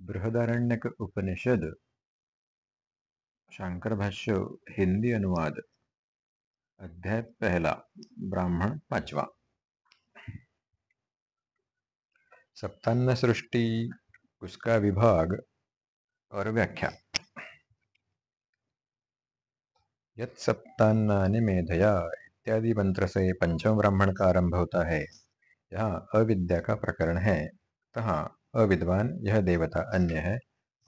बृहदारण्यक उपनिषद, शंकर भाष्य, हिंदी अनुवाद, अध्याय पहला, ब्राह्मण पांचवा। सप्तान्न सृष्टि, उसका विभाग और व्याख्या। यत सप्तान्नानि मेधया इत्यादि मंत्र से पंचम ब्राह्मण का आरंभ होता है। यहाँ अविद्या का प्रकरण है। तहाँ अविद्वान, यह देवता अन्य है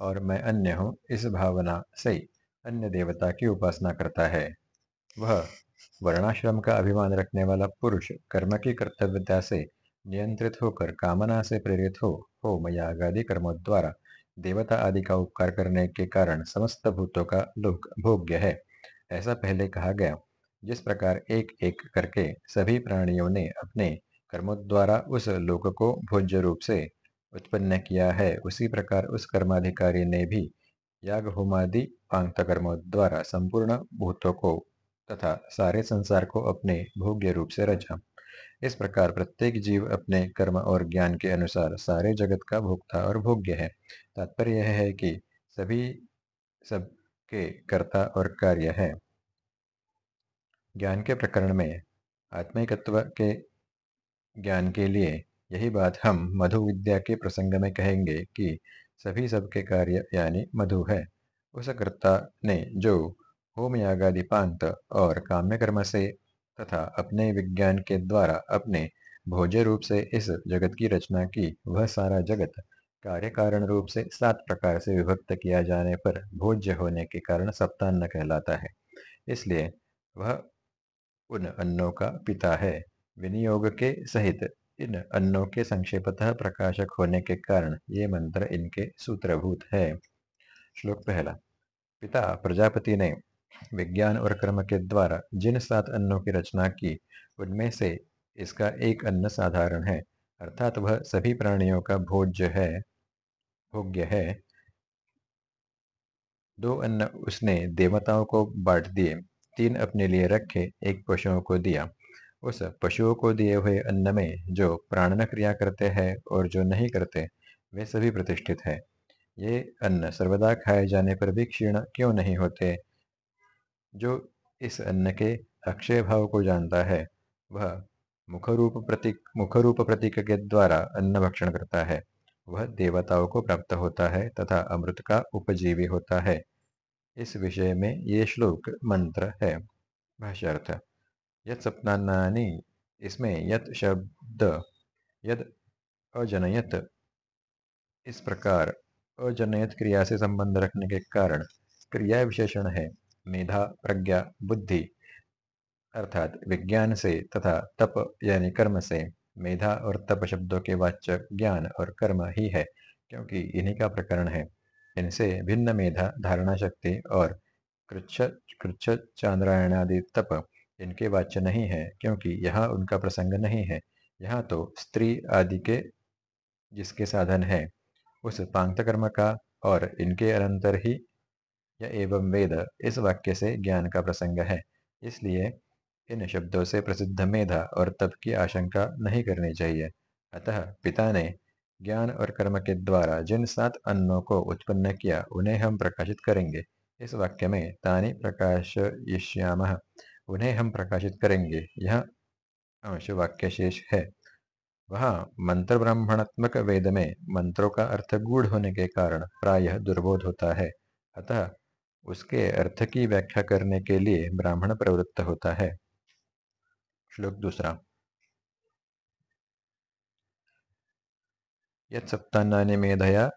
और मैं अन्य हूँ, इस भावना से अन्य देवता की उपासना करता है। वह वर्णाश्रम का अभिमान रखने वाला पुरुष कर्म की कर्तव्यता से नियंत्रित होकर कामना से प्रेरित हो हो मयागादि कर्मों द्वारा देवता आदि का उपकार करने के कारण समस्त भूतों का लोक भोग्य है। ऐसा पहले कहा गया। जिस प्रकार एक एक करके सभी प्राणियों ने अपने कर्मों द्वारा उस लोक को भोज्य रूप से उत्पन्न किया है। उसी प्रकार उस कर्माधिकारी ने भी याग होमादि पांगत कर्मों द्वारा संपूर्ण भूतों को तथा सारे संसार को अपने भोग्य रूप से रचा। इस प्रकार प्रत्येक जीव अपने कर्म और ज्ञान के अनुसार सारे जगत का भोक्ता और भोग्य है। तात्पर्य यह है कि सभी सबके कर्ता और कार्य है। ज्ञान के प्रकरण में आत्मिकत्व के ज्ञान के लिए यही बात हम मधु विद्या के प्रसंग में कहेंगे कि सभी सबके कार्य यानी मधु है। उस कर्ता ने जो होम यागादिपांत और काम्य कर्म से तथा अपने विज्ञान के द्वारा अपने भोज्य रूप से इस जगत की रचना की, वह सारा जगत कार्य कारण रूप से सात प्रकार से विभक्त किया जाने पर भोज्य होने के कारण सप्तान्न कहलाता है। इसलिए वह उन अन्नों का पिता है। विनियोग के सहित इन अन्नों के संक्षेपतः प्रकाशक होने के कारण ये मंत्र इनके सूत्रभूत है। श्लोक पहला, पिता, प्रजापति ने विज्ञान और कर्म के द्वारा जिन सात अन्नों की रचना की, उनमें से इसका एक अन्न साधारण है, अर्थात वह सभी प्राणियों का भोज्य है, भोग्य है। दो अन्न उसने देवताओं को बांट दिए, तीन अपने लिए रखे, एक पशुओं को दिया। उस पशुओं को दिए हुए अन्न में जो प्राणन क्रिया करते हैं और जो नहीं करते, वे सभी प्रतिष्ठित है। ये अन्न सर्वदा खाए जाने पर भी क्षीण क्यों नहीं होते? जो इस अन्न के अक्षय भाव को जानता है, वह मुखरूप प्रतीक मुखरूप प्रतीक के द्वारा अन्न भक्षण करता है। वह देवताओं को प्राप्त होता है तथा अमृत का उपजीवी होता है। इस विषय में ये श्लोक मंत्र है। भाष्यार्थ। यत सप्तान्नानि इसमें यत शब्द, यद अजनयत, इस प्रकार अजनयत क्रिया से संबंध रखने के कारण क्रिया विशेषण है, मेधा, प्रज्ञा, बुद्धि, अर्थात विज्ञान से तथा तप यानी कर्म से। मेधा और तप शब्दों के वाचक ज्ञान और कर्म ही है, क्योंकि इन्हीं का प्रकरण है। इनसे भिन्न मेधा, धारणा शक्ति और कृच्छ कृच्छ चांद्रायण आदि तप इनके वाच्य नहीं है, क्योंकि यहाँ उनका प्रसंग नहीं है। यहाँ तो स्त्री आदि के, जिसके साधन है। उस पांगत कर्म का और इनके अनंतर ही या एवं वेद इस वाक्य से ज्ञान का प्रसंग है। इसलिए इन शब्दों से प्रसिद्ध मेधा और तप की आशंका नहीं करनी चाहिए। अतः पिता ने ज्ञान और कर्म के द्वारा जिन सात अन्नों को उत्पन्न किया, उन्हें हम प्रकाशित करेंगे। इस वाक्य में तानि प्रकाशयिष्याम। उन्हें हम प्रकाशित करेंगे। यह अंश वाक्य शेष है। वहाँ मंत्र ब्राह्मणात्मक वेद में मंत्रों का अर्थ गूढ़ होने के कारण प्रायः दुर्बोध होता है। अतः उसके अर्थ की व्याख्या करने के लिए ब्राह्मण प्रवृत्त होता है। श्लोक दूसरा। यत सप्तान्नानि मेधया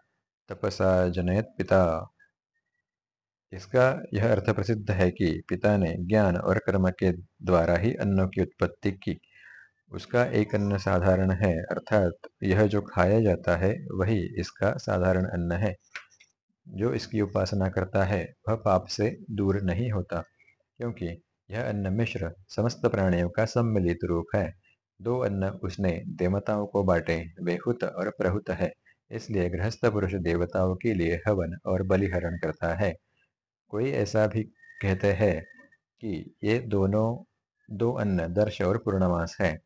तपसा जनयत पिता। इसका यह अर्थ प्रसिद्ध है कि पिता ने ज्ञान और कर्म के द्वारा ही अन्नों की उत्पत्ति की। उसका एक अन्न साधारण है, अर्थात यह जो खाया जाता है, वही इसका साधारण अन्न है। जो इसकी उपासना करता है, वह पाप से दूर नहीं होता, क्योंकि यह अन्न मिश्र समस्त प्राणियों का सम्मिलित रूप है। दो अन्न उसने देवताओं को बांटे वे हुत और प्रहुत है, इसलिए गृहस्थ पुरुष देवताओं के लिए हवन और बलिहरण करता है। कोई ऐसा भी कहते हैं कि ये दोनों, दो अन्न दर्श और पूर्णमास है।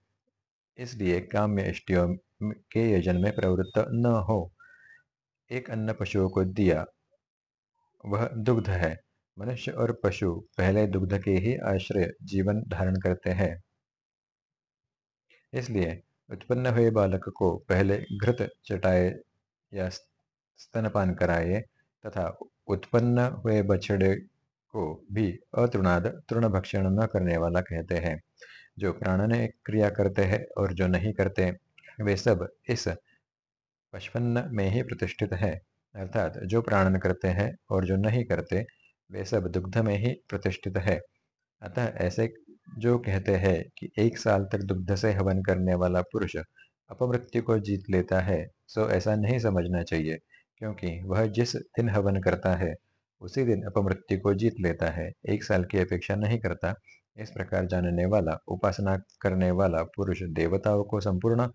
इसलिए काम्य इष्टियों के यजन में प्रवृत्त न हो। एक अन्न पशुओं को दिया, वह दुग्ध है। मनुष्य और पशु पहले दुग्ध के ही आश्रय जीवन धारण करते हैं। इसलिए उत्पन्न हुए बालक को पहले घृत चटाए या स्तनपान कराए तथा उत्पन्न हुए बछड़े को भी अतृणाद, तृण भक्षण न करने वाला कहते हैं। जो प्राणन क्रिया करते हैं और जो नहीं करते, वे सब इस पचपन्न में ही प्रतिष्ठित है। अर्थात जो प्राणन करते हैं और जो नहीं करते, वे सब दुग्ध में ही प्रतिष्ठित है। अतः ऐसे जो कहते हैं कि एक साल तक दुग्ध से हवन करने वाला पुरुष अपमृत्यु को जीत लेता है, सो ऐसा नहीं समझना चाहिए। क्योंकि वह जिस दिन हवन करता है, उसी दिन अपमृत्यु को जीत लेता है। एक साल की अपेक्षा नहीं करता। इस प्रकार जानने वाला, उपासना करने वाला पुरुष देवताओं को संपूर्ण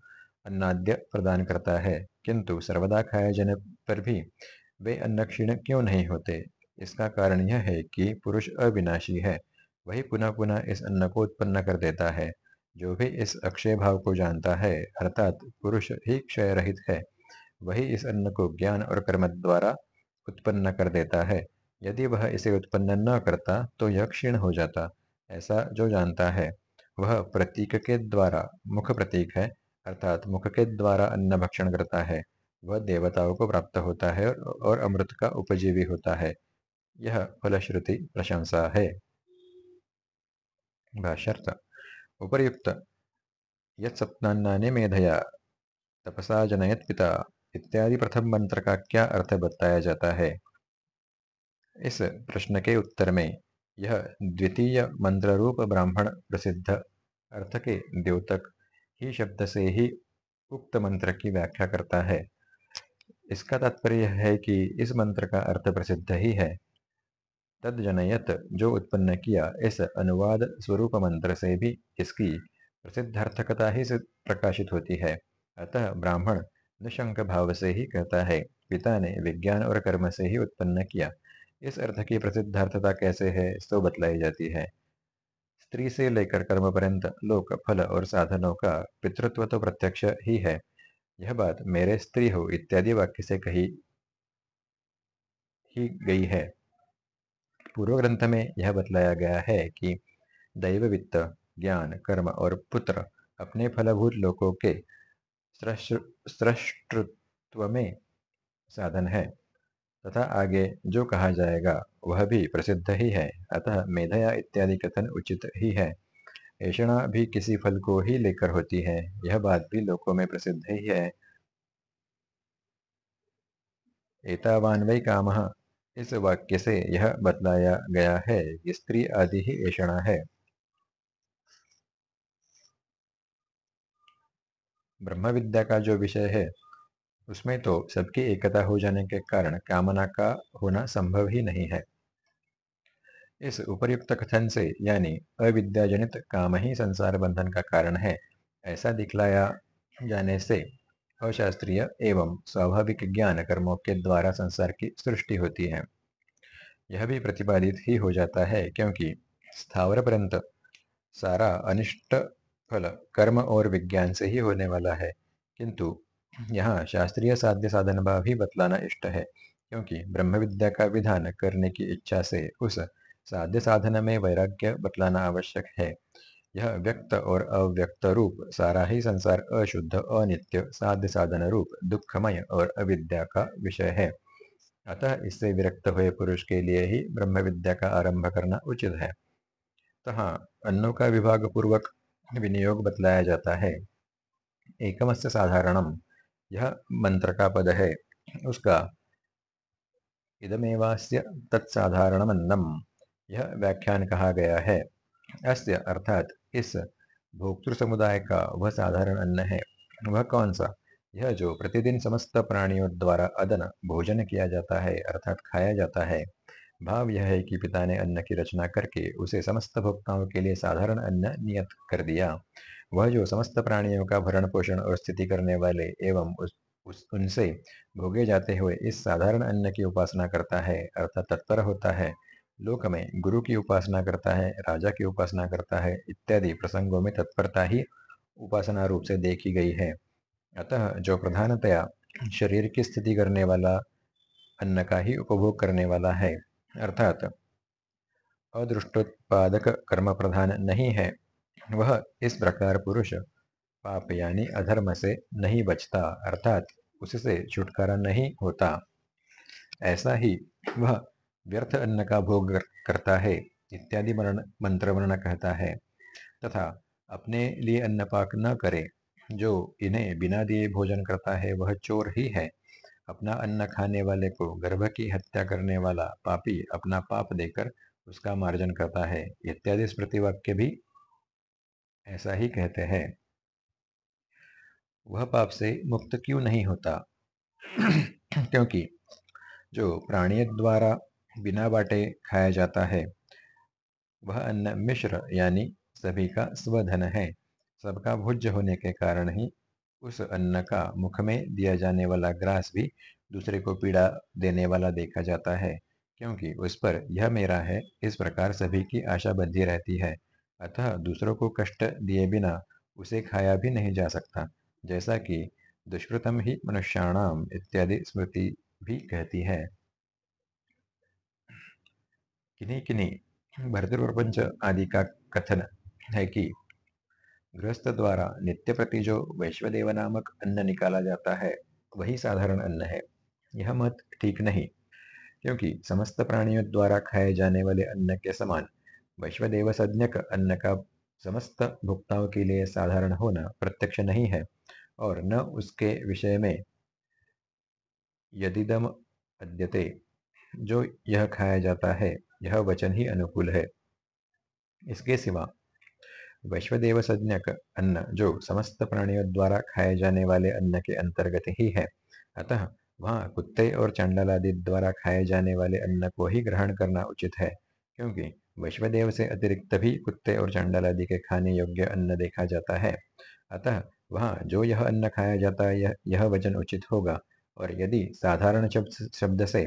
अन्नाद्य प्रदान करता है। किंतु सर्वदा खाए जाने पर भी वे अन्न क्षीण क्यों नहीं होते? इसका कारण यह है कि पुरुष अविनाशी है। वही पुनः पुनः इस अन्न को उत्पन्न कर देता है। जो भी इस अक्षय भाव को जानता है, अर्थात पुरुष ही क्षय रहित है। वही इस अन्न को ज्ञान और कर्म द्वारा उत्पन्न कर देता है। यदि वह इसे उत्पन्न न करता तो यह क्षीण हो जाता, ऐसा जो जानता है। वह प्रतीक के द्वारा मुख प्रतीक है, अर्थात मुख के द्वारा अन्न भक्षण करता है। वह देवताओं को प्राप्त होता है और अमृत का उपजीवी होता है। यह फलश्रुति प्रशंसा है। उपर्युक्त यत्सप्तान्नानि मेधया, तपसा जनयत पिता। इत्यादि प्रथम मंत्र का क्या अर्थ बताया जाता है? इस प्रश्न के उत्तर में यह द्वितीय मंत्र रूप ब्राह्मण प्रसिद्ध अर्थ के द्योतक ही शब्द से ही उक्त मंत्र की व्याख्या करता है। इसका तात्पर्य है कि इस मंत्र का अर्थ प्रसिद्ध ही है। तद जनयत जो उत्पन्न किया इस अनुवाद स्वरूप मंत्र से भी इसकी प्रसिद्धार्थकता ही से प्रकाशित होती है। अतः ब्राह्मण निशंक भाव से ही कहता है, पिता ने विज्ञान और कर्म से ही उत्पन्न किया। इस अर्थ की प्रसिद्धार्थता कैसे है तो बतलाई जाती है। स्त्री से लेकर कर्म पर्यंत, लोक, फल और साधनों का पितृत्व तो प्रत्यक्ष ही है। यह बात मेरे स्त्री हो इत्यादि वाक्य से कही ही गई है। पूर्व ग्रंथ में यह बतलाया गया है कि दैव वित्त ज्ञान, कर्म और पुत्र अपने फलभूत लोकों के सृष्टृत्व में साधन है। तथा आगे जो कहा जाएगा, वह भी प्रसिद्ध ही है। अतः मेधया इत्यादि कथन उचित ही है। ऐषणा भी किसी फल को ही लेकर होती है। यह बात भी लोकों में प्रसिद्ध ही है। एतावान वै काम। इस वाक्य से यह बतलाया गया है कि स्त्री आदि ही ऐषणा है। ब्रह्म विद्या का जो विषय है, उसमें तो सबकी एकता हो जाने के कारण कामना का होना संभव ही नहीं है। इस उपर्युक्त कथन से यानी अविद्याजनित काम ही संसार बंधन का कारण है, ऐसा दिखलाया जाने से अशास्त्रीय एवं स्वाभाविक ज्ञान कर्मों के द्वारा संसार की सृष्टि होती है। यह भी प्रतिपादित ही हो जाता है क्योंकि स्थावर पर्यंत सारा अनिष्ट फल, कर्म और विज्ञान से ही होने वाला है। किंतु यहाँ शास्त्रीय साध्य साधन भाव भी बतलाना इष्ट है, क्योंकि ब्रह्म विद्या का विधान करने की इच्छा से उस साध्य साधन में वैराग्य बतलाना आवश्यक है। यह व्यक्त और अव्यक्त रूप सारा ही संसार अशुद्ध, अनित्य, साध्य साधन रूप, दुखमय और अविद्या का विषय है। अतः इससे विरक्त हुए पुरुष के लिए ही ब्रह्म विद्या का आरंभ करना उचित है। तहा अन्नों का विभाग पूर्वक विनियोग बतलाया जाता है। एकमस्य साधारणम यह मंत्र का पद है। उसका इदमेवास्य तत्साधारणमन्नम, यह व्याख्यान कहा गया है। अस्य अर्थात इस भोक्तृ समुदाय का वह साधारण अन्न है। वह कौन सा? यह जो प्रतिदिन समस्त प्राणियों द्वारा अदन भोजन किया जाता है, अर्थात खाया जाता है। भाव यह है कि पिता ने अन्न की रचना करके उसे समस्त भोक्ताओं के लिए साधारण अन्न नियत कर दिया। वह जो समस्त प्राणियों का भरण पोषण और स्थिति करने वाले एवं उस, उस उनसे भोगे जाते हुए इस साधारण अन्न की उपासना करता है अर्थात तत्पर होता है। लोक में गुरु की उपासना करता है राजा की उपासना करता है इत्यादि प्रसंगों में तत्परता ही उपासना रूप से देखी गई है। अतः जो प्रधानतया शरीर की स्थिति करने वाला अन्न का ही उपभोग करने वाला है। अर्थात अदृष्टोत्पादक कर्म प्रधान नहीं है। वह इस प्रकार पुरुष पाप यानी अधर्म से नहीं बचता, अर्थात उससे छुटकारा नहीं होता। ऐसा ही वह व्यर्थ अन्न का भोग करता है, इत्यादि मंत्र वर्ण कहता है। तथा अपने लिए अन्न पाक न करे, जो इन्हें बिना दिए भोजन करता है, वह चोर ही है। अपना अन्न खाने वाले को गर्भ की हत्या करने वाला पापी अपना पाप देकर उसका मार्जन करता है। इत्यादि स्मृति वाक्य भी ऐसा ही कहते हैं। वह पाप से मुक्त क्यों नहीं होता? क्योंकि जो प्राणी द्वारा बिना बाटे खाया जाता है, वह अन्न मिश्र यानी सभी का स्वधन है। सबका भुज होने के कारण ही उस अन्न का मुख में दिया जाने वाला ग्रास भी दूसरे को पीड़ा देने वाला देखा जाता है, क्योंकि उस पर यह मेरा है, इस प्रकार सभी की आशा बंधी रहती है। अतः दूसरों को कष्ट दिए बिना उसे खाया भी नहीं जा सकता, जैसा कि दुष्कृतम ही मनुष्याणाम इत्यादि स्मृति भी कहती है। किन्हीं किन्हीं भरतप्रपंच आदि का कथन है कि गृहस्थ द्वारा नित्य प्रति जो वैश्वदेव नामक अन्न निकाला जाता है, वही साधारण अन्न है। यह मत ठीक नहीं, क्योंकि समस्त प्राणियों द्वारा खाए जाने वाले अन्न के समान वैश्वदेव सज्ञक अन्न का समस्त भुक्ताओं के लिए साधारण होना प्रत्यक्ष नहीं है, और न उसके विषय में यदिदम अद्यते। जो यह खाया जाता है, यह वचन ही अनुकूल है। इसके सिवा वैश्वदेव सज्ञक अन्न जो समस्त प्राणियों द्वारा खाए जाने वाले अन्न के अंतर्गत ही है। अतः वहाँ कुत्ते और चंडाल आदि द्वारा खाए जाने वाले अन्न को ही ग्रहण करना उचित है क्योंकि वैश्वदेव से अतिरिक्त भी कुत्ते और चंडाल आदि के खाने योग्य अन्न देखा जाता है। अतः वहाँ जो यह अन्न खाया जाता है यह, यह वचन उचित होगा और यदि साधारण शब्द से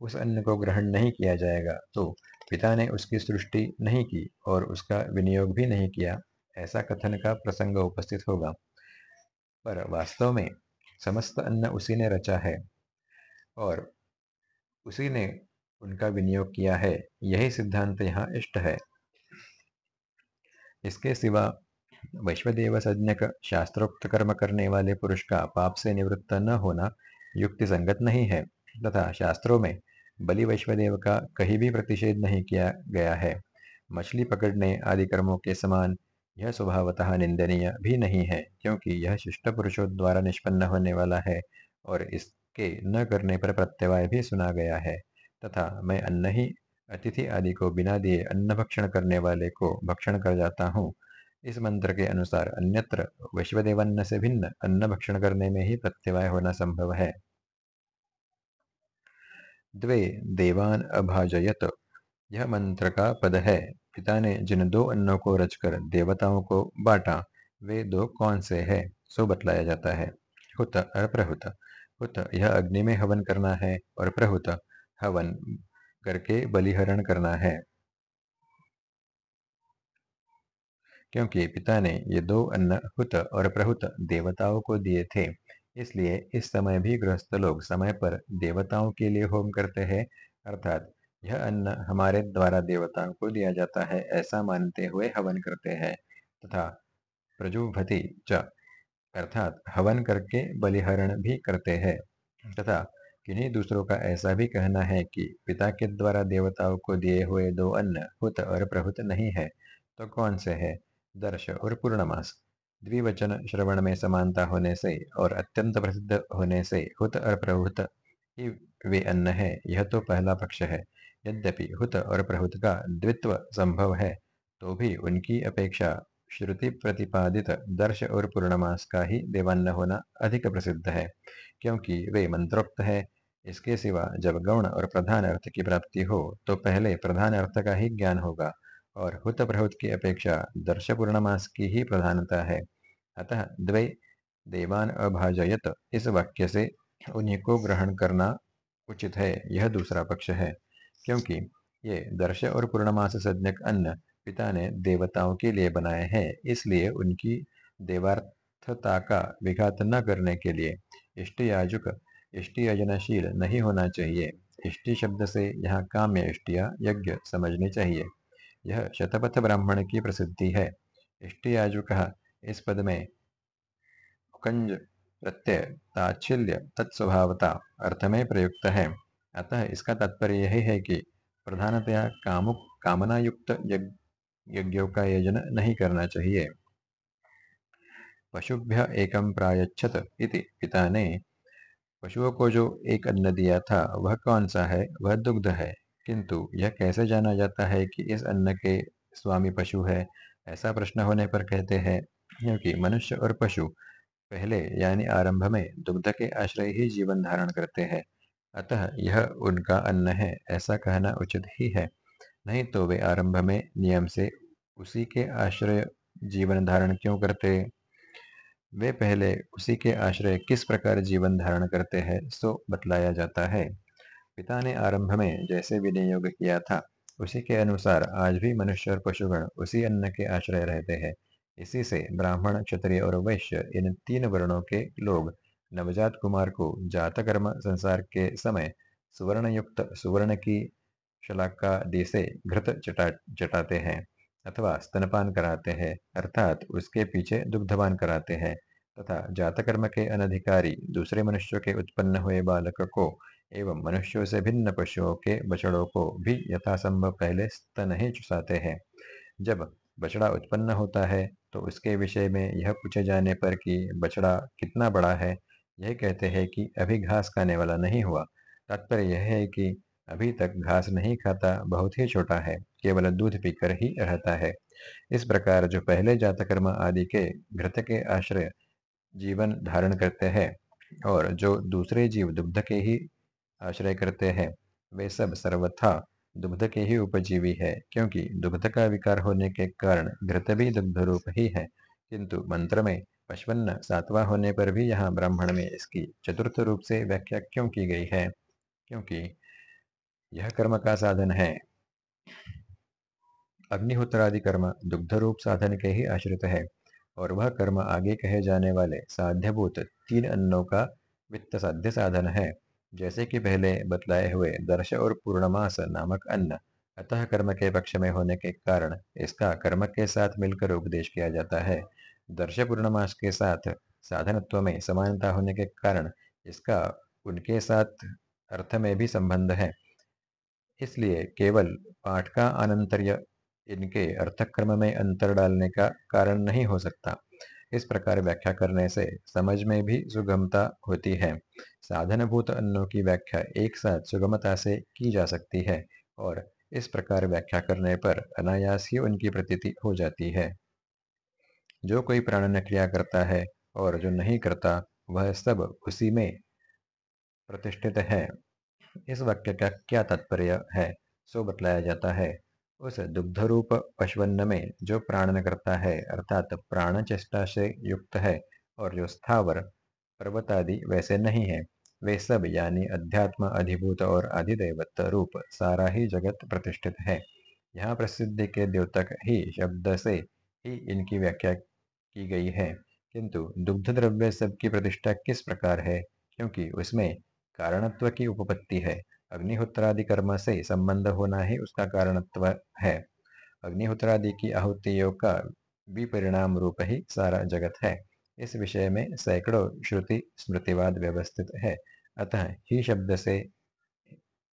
उस अन्न को ग्रहण नहीं किया जाएगा तो पिता ने उसकी सृष्टि नहीं की और उसका विनियोग भी नहीं किया, ऐसा कथन का प्रसंग उपस्थित होगा। पर वास्तव में समस्त अन्न उसी ने रचा है और उसी ने उनका विनियोग किया है, यही सिद्धांत यहाँ इष्ट है। इसके सिवा वैश्वदेव सज्ञक शास्त्रोक्त कर्म करने वाले पुरुष का पाप से निवृत्त न होना युक्ति संगत नहीं है, तथा शास्त्रों में बलि वैश्वदेव का कहीं भी प्रतिषेध नहीं किया गया है। मछली पकड़ने आदि कर्मों के समान यह स्वभावतः निंदनीय भी नहीं है, क्योंकि यह शिष्ट पुरुषों द्वारा निष्पन्न होने वाला है और इसके न करने पर प्रत्यवाय भी सुना गया है। तथा मैं अन्न ही, अतिथि आदि को बिना दिए अन्न भक्षण करने वाले को भक्षण कर जाता हूँ। इस मंत्र के अनुसार अन्यत्र वैश्वदेवन्न से भिन्न अन्न भक्षण करने में ही प्रत्यवाय होना संभव है। द्वे देवान अभाजयत। यह मंत्र का पद है? पिता ने जिन दो अन्नों को रचकर देवताओं को बांटा, वे दो कौन से है? सो बतलाया जाता है। हुत और प्रहुत हुत, यह अग्नि में हवन करना है और प्रहुत, हवन करके बलिहरण करना है। क्योंकि पिता ने ये दो अन्न, हुत और प्रहुत देवताओं को दिए थे इसलिए इस समय भी गृहस्थ लोग समय पर देवताओं के लिए होम करते हैं, अर्थात यह अन्न हमारे द्वारा देवताओं को दिया जाता है, ऐसा मानते हुए हवन करते हैं, तथा प्रजुभति च, अर्थात हवन करके बलिहरण भी करते हैं, तथा किन्हीं दूसरों का ऐसा भी कहना है कि पिता के द्वारा देवताओं को दिए हुए दो अन्न हुत और प्रहुत नहीं है तो कौन से है, दर्श और पूर्णमास। द्विवचन श्रवण में समानता होने से और अत्यंत प्रसिद्ध होने से हुत और प्रहुत ही वे अन्न है। यह तो पहला पक्ष है। यद्यपि हुत और प्रहुत का द्वित्व संभव है तो भी उनकी अपेक्षा श्रुति प्रतिपादित दर्श और पूर्णमास का ही देवान्न होना अधिक प्रसिद्ध है, क्योंकि वे मंत्रोक्त है। इसके सिवा जब गौण और प्रधान अर्थ की प्राप्ति हो तो पहले प्रधान अर्थ का ही ज्ञान होगा। और हुत प्रहुत की अपेक्षा दर्श पूर्णमास की ही प्रधानता है। अतः द्वै देवान अभाजयत, इस वाक्य से उन्हीं को ग्रहण करना उचित है, यह दूसरा पक्ष है। क्योंकि ये दर्श और पूर्णमास सज्ञक अन्न पिता ने देवताओं के लिए बनाए हैं, इसलिए उनकी देवार्थता का विघात न करने के लिए इष्ट याजुक इष्टि अजनशील नहीं होना चाहिए। इष्टि शब्द से यहाँ काम्य इष्टिया यज्ञ समझनी चाहिए। यह शतपथ ब्राह्मण की प्रसिद्धि है। इष्टि आजु इस पद में कंज प्रत्यय, ताच्छिल्य, तत्स्वभावता अर्थ में प्रयुक्त है। अतः इसका तात्पर्य यही है कि प्रधानतया कामुक कामना युक्त यज्ञों का योजन नहीं करना चाहिए। पशुभ्य एकम प्रायच्छत इति पिता ने पशुओं को जो एक अन्न दिया था, वह कौन सा है? वह दुग्ध है। किंतु यह कैसे जाना जाता है कि इस अन्न के स्वामी पशु है? ऐसा प्रश्न होने पर कहते हैं, क्योंकि मनुष्य और पशु पहले यानी आरंभ में दुग्ध के आश्रय ही जीवन धारण करते हैं। अतः यह उनका अन्न है, ऐसा कहना उचित ही है। नहीं तो वे आरंभ में नियम से उसी के आश्रय जीवन धारण क्यों करते? वे पहले उसी के आश्रय किस प्रकार जीवन धारण करते हैं, सो बतलाया जाता है। पिता ने आरंभ में जैसे विनियोग किया था, उसी के अनुसार आज भी मनुष्य और पशुगण उसी अन्न के आश्रय रहते हैं। इसी से ब्राह्मण, क्षत्रिय और वैश्य, इन तीन वर्णों के लोग नवजात कुमार को जात कर्म संसार के समय सुवर्ण युक्त सुवर्ण की शलाका दी से घृत चटा चटाते हैं अथवा स्तनपान कराते हैं, अर्थात उसके पीछे दुग्धपान कराते हैं तथा जातकर्म के अनधिकारी दूसरे मनुष्यों के उत्पन्न हुए बालक को एवं मनुष्यों से भिन्न पशुओं के बछड़ों को भी यथासंभव पहले स्तन ही चुसाते हैं। जब बछड़ा उत्पन्न होता है तो उसके विषय में यह पूछे जाने पर कि बछड़ा कितना बड़ा है, यह कहते हैं कि अभी घास खाने वाला नहीं हुआ। तात्पर्य यह है कि अभी तक घास नहीं खाता बहुत ही छोटा है, केवल दूध पीकर ही रहता है। इस प्रकार जो पहले जातकर्म आदि के घृत के आश्रय जीवन धारण करते हैं, और जो दूसरे जीव दुग्ध के ही आश्रय करते हैं। वे सब सर्वथा दुग्ध के ही उपजीवी है, क्योंकि दुग्ध का विकार होने के कारण घृत भी दुग्ध रूप ही है। किंतु मंत्र में पशवन्न सातवा होने पर भी यहाँ ब्राह्मण में इसकी चतुर्थ रूप से व्याख्या क्यों की गई है? क्योंकि यह कर्म का साधन है। अग्निहोत्रादि कर्म दुग्ध रूप साधन के ही आश्रित है, और वह कर्म आगे कहे जाने वाले साध्यभूत तीन अन्नों का वित्त साध्य साधन है। जैसे कि पहले बतलाए हुए दर्श और पूर्णमास नामक अन्न, अतः कर्म के पक्ष में होने के कारण इसका कर्म के साथ मिलकर उपदेश किया जाता है। दर्श पूर्णमास के साथ साधनत्व में समानता होने के कारण इसका उनके साथ अर्थ में भी संबंध है। इसलिए केवल पाठ का अनंतर्य इनके अर्थक्रम में अंतर डालने का कारण नहीं हो सकता। इस प्रकार व्याख्या करने से समझ में भी सुगमता होती है। साधनभूत अन्नों की व्याख्या एक साथ सुगमता से की जा सकती है और इस प्रकार व्याख्या करने पर अनायास ही उनकी प्रतीति हो जाती है। जो कोई प्राणन क्रिया करता है और जो नहीं करता, वह सब उसी में प्रतिष्ठित है। इस वाक्य का क्या तात्पर्य है, सो बतलाया जाता है। उस दुग्ध रूप पशुन्न में जो प्राणन करता है, अर्थात प्राण चेष्टा से युक्त है और जो स्थावर पर्वत आदि वैसे नहीं है, वे सब यानी अध्यात्म अधिभूत और अधिदेवत्व रूप सारा ही जगत प्रतिष्ठित है। यहाँ प्रसिद्धि के द्योतक ही शब्द से ही इनकी व्याख्या की गई है। किंतु दुग्ध द्रव्य सबकी प्रतिष्ठा किस प्रकार है? क्योंकि उसमें कारणत्व की उपपत्ति है। अग्निहोत्रादि कर्म से संबंध होना ही उसका कारणत्व है। अग्निहोत्रादि की आहुतियों का विपरिणाम रूप ही सारा जगत है। इस विषय में सैकड़ों श्रुति स्मृतिवाद व्यवस्थित है। अतः ही शब्द से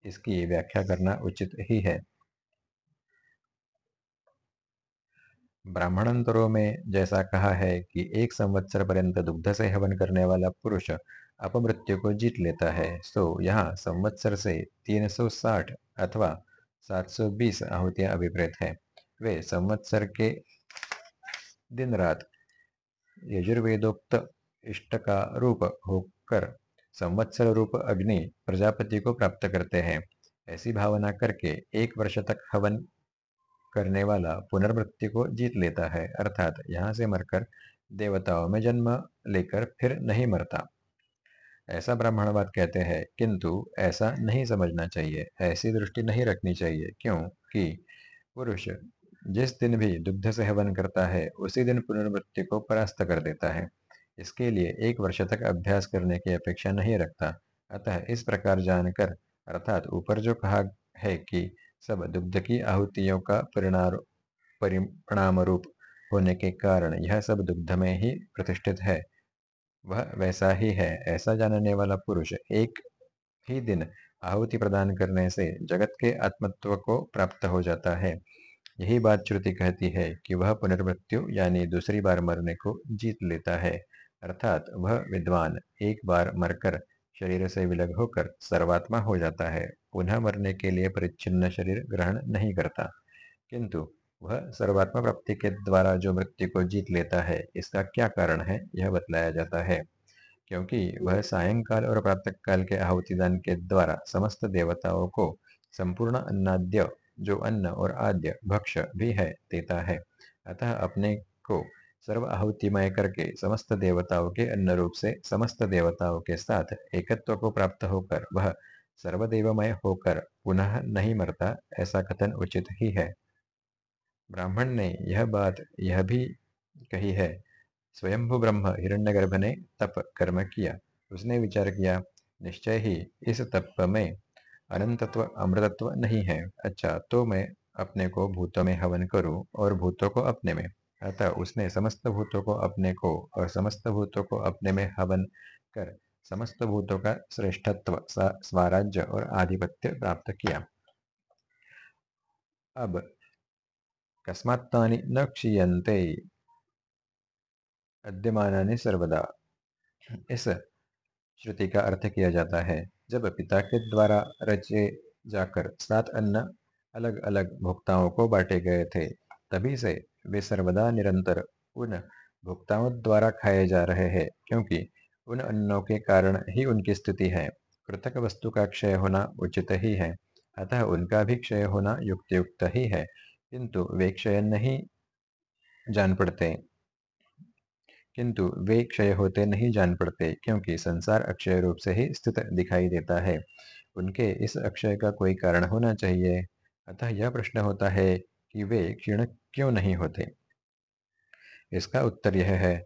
इसकी व्याख्या करना उचित ही है। ब्राह्मणंतरों में जैसा कहा है कि एक संवत्सर पर्यंत दुग्ध से हवन करने वाला पुरुष अपमृत्यु को जीत लेता है। सो, यहाँ संवत्सर से 360 अथवा 720 आहुतियाँ अभिप्रेत है। वे संवत्सर के दिन रात यजुर्वेदोक्त इष्ट का रूप होकर संवत्सर रूप अग्नि प्रजापति को प्राप्त करते हैं। ऐसी भावना करके एक वर्ष तक हवन करने वाला पुनर्मृत्यु को जीत लेता है। अर्थात यहाँ से मरकर देवताओं में जन्म लेकर फिर नहीं मरता। ऐसा ब्राह्मणवाद कहते हैं, किंतु ऐसा नहीं समझना चाहिए, ऐसी दृष्टि नहीं रखनी चाहिए। क्योंकि पुरुष जिस दिन भी दुग्ध से हवन करता है, उसी दिन पुनर्वृत्ति को परास्त कर देता है। इसके लिए एक वर्ष तक अभ्यास करने की अपेक्षा नहीं रखता। अतः इस प्रकार जानकर, अर्थात ऊपर जो कहा है कि सब दुग्ध की आहुतियों का परिणाम रूप होने के कारण यह सब दुग्ध में ही प्रतिष्ठित है वह वैसा ही है, ऐसा जानने वाला पुरुष एक ही दिन आहुति प्रदान करने से जगत के आत्मत्व को प्राप्त हो जाता है। यही बात श्रुति कहती है कि वह पुनर्मृत्यु यानी दूसरी बार मरने को जीत लेता है, अर्थात वह विद्वान एक बार मरकर शरीर से विलग होकर सर्वात्मा हो जाता है। पुनः मरने के लिए परिच्छिन्न शरीर ग्रहण नहीं करता, किंतु वह सर्वात्मा प्राप्ति के द्वारा जो मृत्यु को जीत लेता है, इसका क्या कारण है? यह बतलाया जाता है। क्योंकि वह सायंकाल और प्रातः काल के आहुतिदान के द्वारा समस्त देवताओं को संपूर्ण अन्नाद्य, जो अन्न और आद्य, भक्ष भी है, देता है। अतः अपने को सर्व आहुतिमय करके समस्त देवताओं के अन्न रूप से समस्त देवताओं के साथ एकत्व को प्राप्त होकर, वह सर्वदेवमय होकर पुनः नहीं मरता, ऐसा कथन उचित ही है। ब्राह्मण ने यह बात, यह भी कही है, स्वयंभु ब्रह्म हिरण्यगर्भ ने तप कर्म किया। उसने विचार किया, निश्चय ही इस तप में अनंतत्व, अमृतत्व नहीं है। अच्छा तो मैं अपने को भूतों में हवन करूँ और भूतों को अपने में? अतः उसने समस्त भूतों को अपने को और समस्त भूतों को अपने में हवन कर समस्त भूतों का श्रेष्ठत्व स्वराज्य और आधिपत्य प्राप्त किया। अब कस्मात्तानि न क्षीयते अद्यमानानि सर्वदा। इस श्रुति का अर्थ किया जाता है, जब पिता के द्वारा रचे जाकर सात अन्न अलग अलग भोक्ताओं को बांटे गए थे, तभी से वे सर्वदा निरंतर उन भोक्ताओं द्वारा खाए जा रहे हैं, क्योंकि उन अन्नों के कारण ही उनकी स्थिति है। पृथक वस्तु का क्षय होना उचित ही है, अतः उनका भी क्षय होना युक्त युक्त ही है। किंतु वे क्षय नहीं जान पड़ते। किंतु वे क्षय होते नहीं जान पड़ते, क्योंकि संसार अक्षय रूप से ही स्थित दिखाई देता है। उनके इस अक्षय का कोई कारण होना चाहिए? अतः यह प्रश्न होता है कि वे क्षीण क्यों नहीं होते? इसका उत्तर यह है,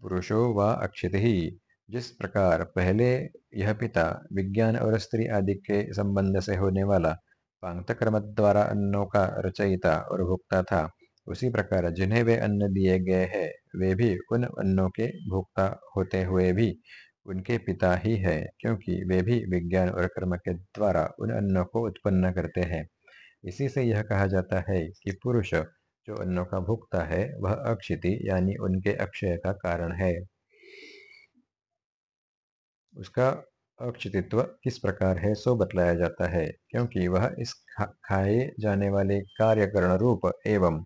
पुरुषो व अक्षित ही जिस प्रकार पहले यह पिता, विज्ञान और स्त्री आदि के संबंध से होने वाला पांगत क्रम द्वारा अन्नों का रचयिता और भोक्ता था। उसी प्रकार जिन्हें वे अन्न दिए गए हैं, वे भी उन अन्नों के भोक्ता होते हुए भी उनके पिता ही है, क्योंकि वे भी विज्ञान और कर्म के द्वारा उन अन्नों को उत्पन्न करते हैं। इसी से यह कहा जाता है कि पुरुष जो अन्नों का भोक्ता है, वह अक्षिति यानी उनके अक्षय का कारण है। उसका अक्षितित्व किस प्रकार है सो बतलाया जाता है क्योंकि वह इस खा, खाए जाने वाले कार्यकरण रूप एवं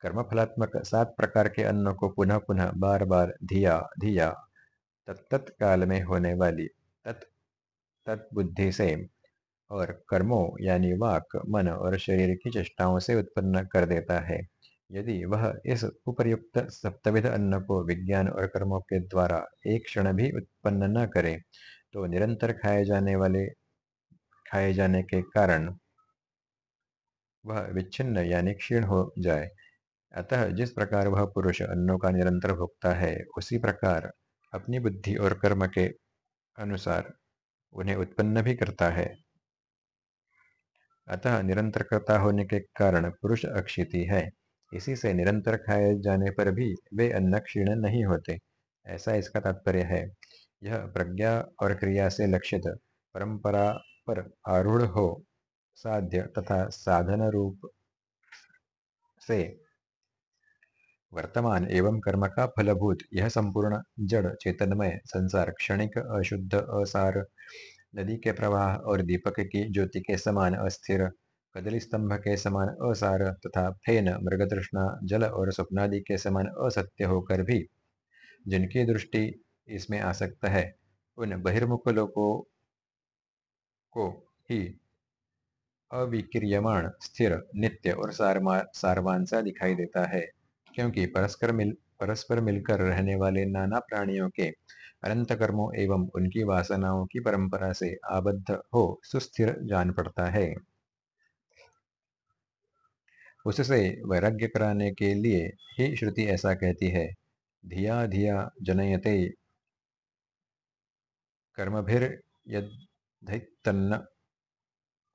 कर्मफलात्मक सात प्रकार के अन्नों को पुनः पुनः बार बार धिया धिया तत्त काल में होने वाली तत् तत्बुद्धि से और कर्मों यानी वाक मन और शरीर की चेष्टाओं से उत्पन्न कर देता है। यदि वह इस उपर्युक्त सप्तविध अन्न को विज्ञान और कर्मों के द्वारा एक क्षण भी उत्पन्न न करे तो निरंतर खाए जाने वाले, खाए जाने के कारण वह विच्छिन्न यानी क्षीण हो जाए। अतः जिस प्रकार वह पुरुष अन्नों का निरंतर भोगता है, उसी प्रकार अपनी बुद्धि और कर्म के अनुसार उन्हें उत्पन्न भी करता है। अतः निरंतर करता होने के कारण पुरुष अक्षिति है। इसी से निरंतर खाए जाने पर भी वे अन्न क्षीण नहीं होते। ऐसा इसका तात्पर्य है। यह प्रज्ञा और क्रिया से लक्षित, परंपरा पर आरूढ़ हो, साध्य तथा साधन रूप से वर्तमान एवं कर्म का फलभूत। यह संपूर्ण जड़, चेतनमय, संसार, क्षणिक, अशुद्ध, असार, नदी के प्रवाह और दीपक की ज्योति के समान अस्थिर, कदली स्तंभ के समान असार तथा फेन, मृगतृष्णा, जल और स्वप्नादि के समान असत्य होकर भी जिनकी दृष्टि इसमें आ सकता है। उन बहिर्मुख लोगों को ही अविक्रियमाण, स्थिर, नित्य और सारवान सा दिखाई देता है, क्योंकि परस्पर मिल, परस्पर मिलकर रहने वाले नाना प्राणियों के अनंत कर्मों एवं उनकी वासनाओं की परंपरा से आबद्ध हो, सुस्थिर जान पड़ता है। उससे वैराग्य कराने के लिए ही श्रुति ऐसा कहती है, धिया धिया, जनयते कर्मभिर यद्धैतन्न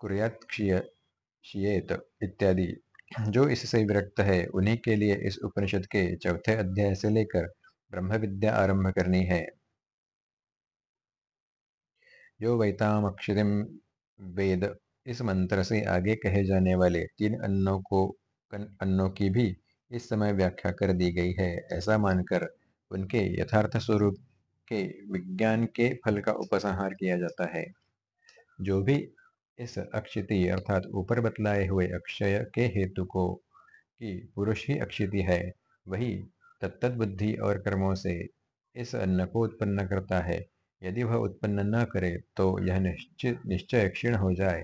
कुर्यात्क्षियेत इत्यादि। जो इससे विरक्त है, उन्हीं के लिए इस उपनिषद के चौथे अध्याय से लेकर ब्रह्म विद्या आरंभ करनी है। यो वैतामक्षितिम वेद। इस मंत्र से आगे कहे जाने वाले तीन अन्नों को अन्नों की भी इस समय व्याख्या कर दी गई है। ऐसा मानकर उनके यथार्थ स्वरूप के विज्ञान के फल का उपसंहार किया जाता है। जो भी इस अक्षिति अर्थात ऊपर बतलाए हुए अक्षय के हेतु को कि पुरुष ही अक्षिति है, वही तत्त बुद्धि और कर्मों से इस अन्न को उत्पन्न करता है। यदि वह उत्पन्न न करे तो यह निश्चित निश्चय क्षीण हो जाए,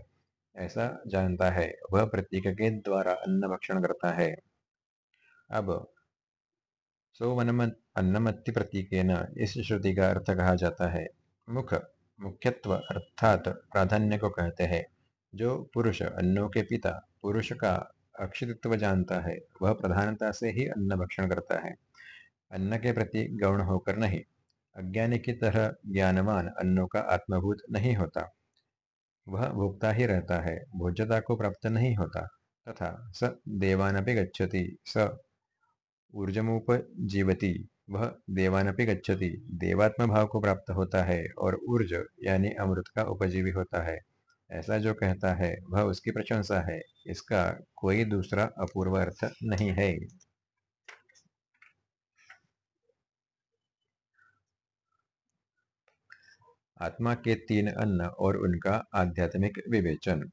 ऐसा जानता है। वह प्रतीक के द्वारा अन्न भक्षण करता है। अब अन्नमत्ति प्रतीक इस श्रुति का अर्थ कहा जाता है। मुख, मुख्यत्व अर्थात प्राधान्य को कहते हैं। जो पुरुष अन्नों के पिता, पुरुष का अक्षित्व जानता है, वह प्रधानता से ही अन्न भक्षण करता है। अन्न के प्रति गौण होकर नहीं। अज्ञानी की तरह ज्ञानवान अन्नों का आत्मभूत नहीं होता। वह भोक्ता ही रहता है, भोज्यता को प्राप्त नहीं होता, तथा स देवानपि गच्छति, स ऊर्जमुपजीवती वह देवानपि गच्छति। देवात्म भाव को प्राप्त होता है और ऊर्ज, यानी अमृत का उपजीवी होता है। ऐसा जो कहता है, वह उसकी प्रशंसा है। इसका कोई दूसरा अपूर्व अर्थ नहीं है। आत्मा के तीन अन्न और उनका आध्यात्मिक विवेचन।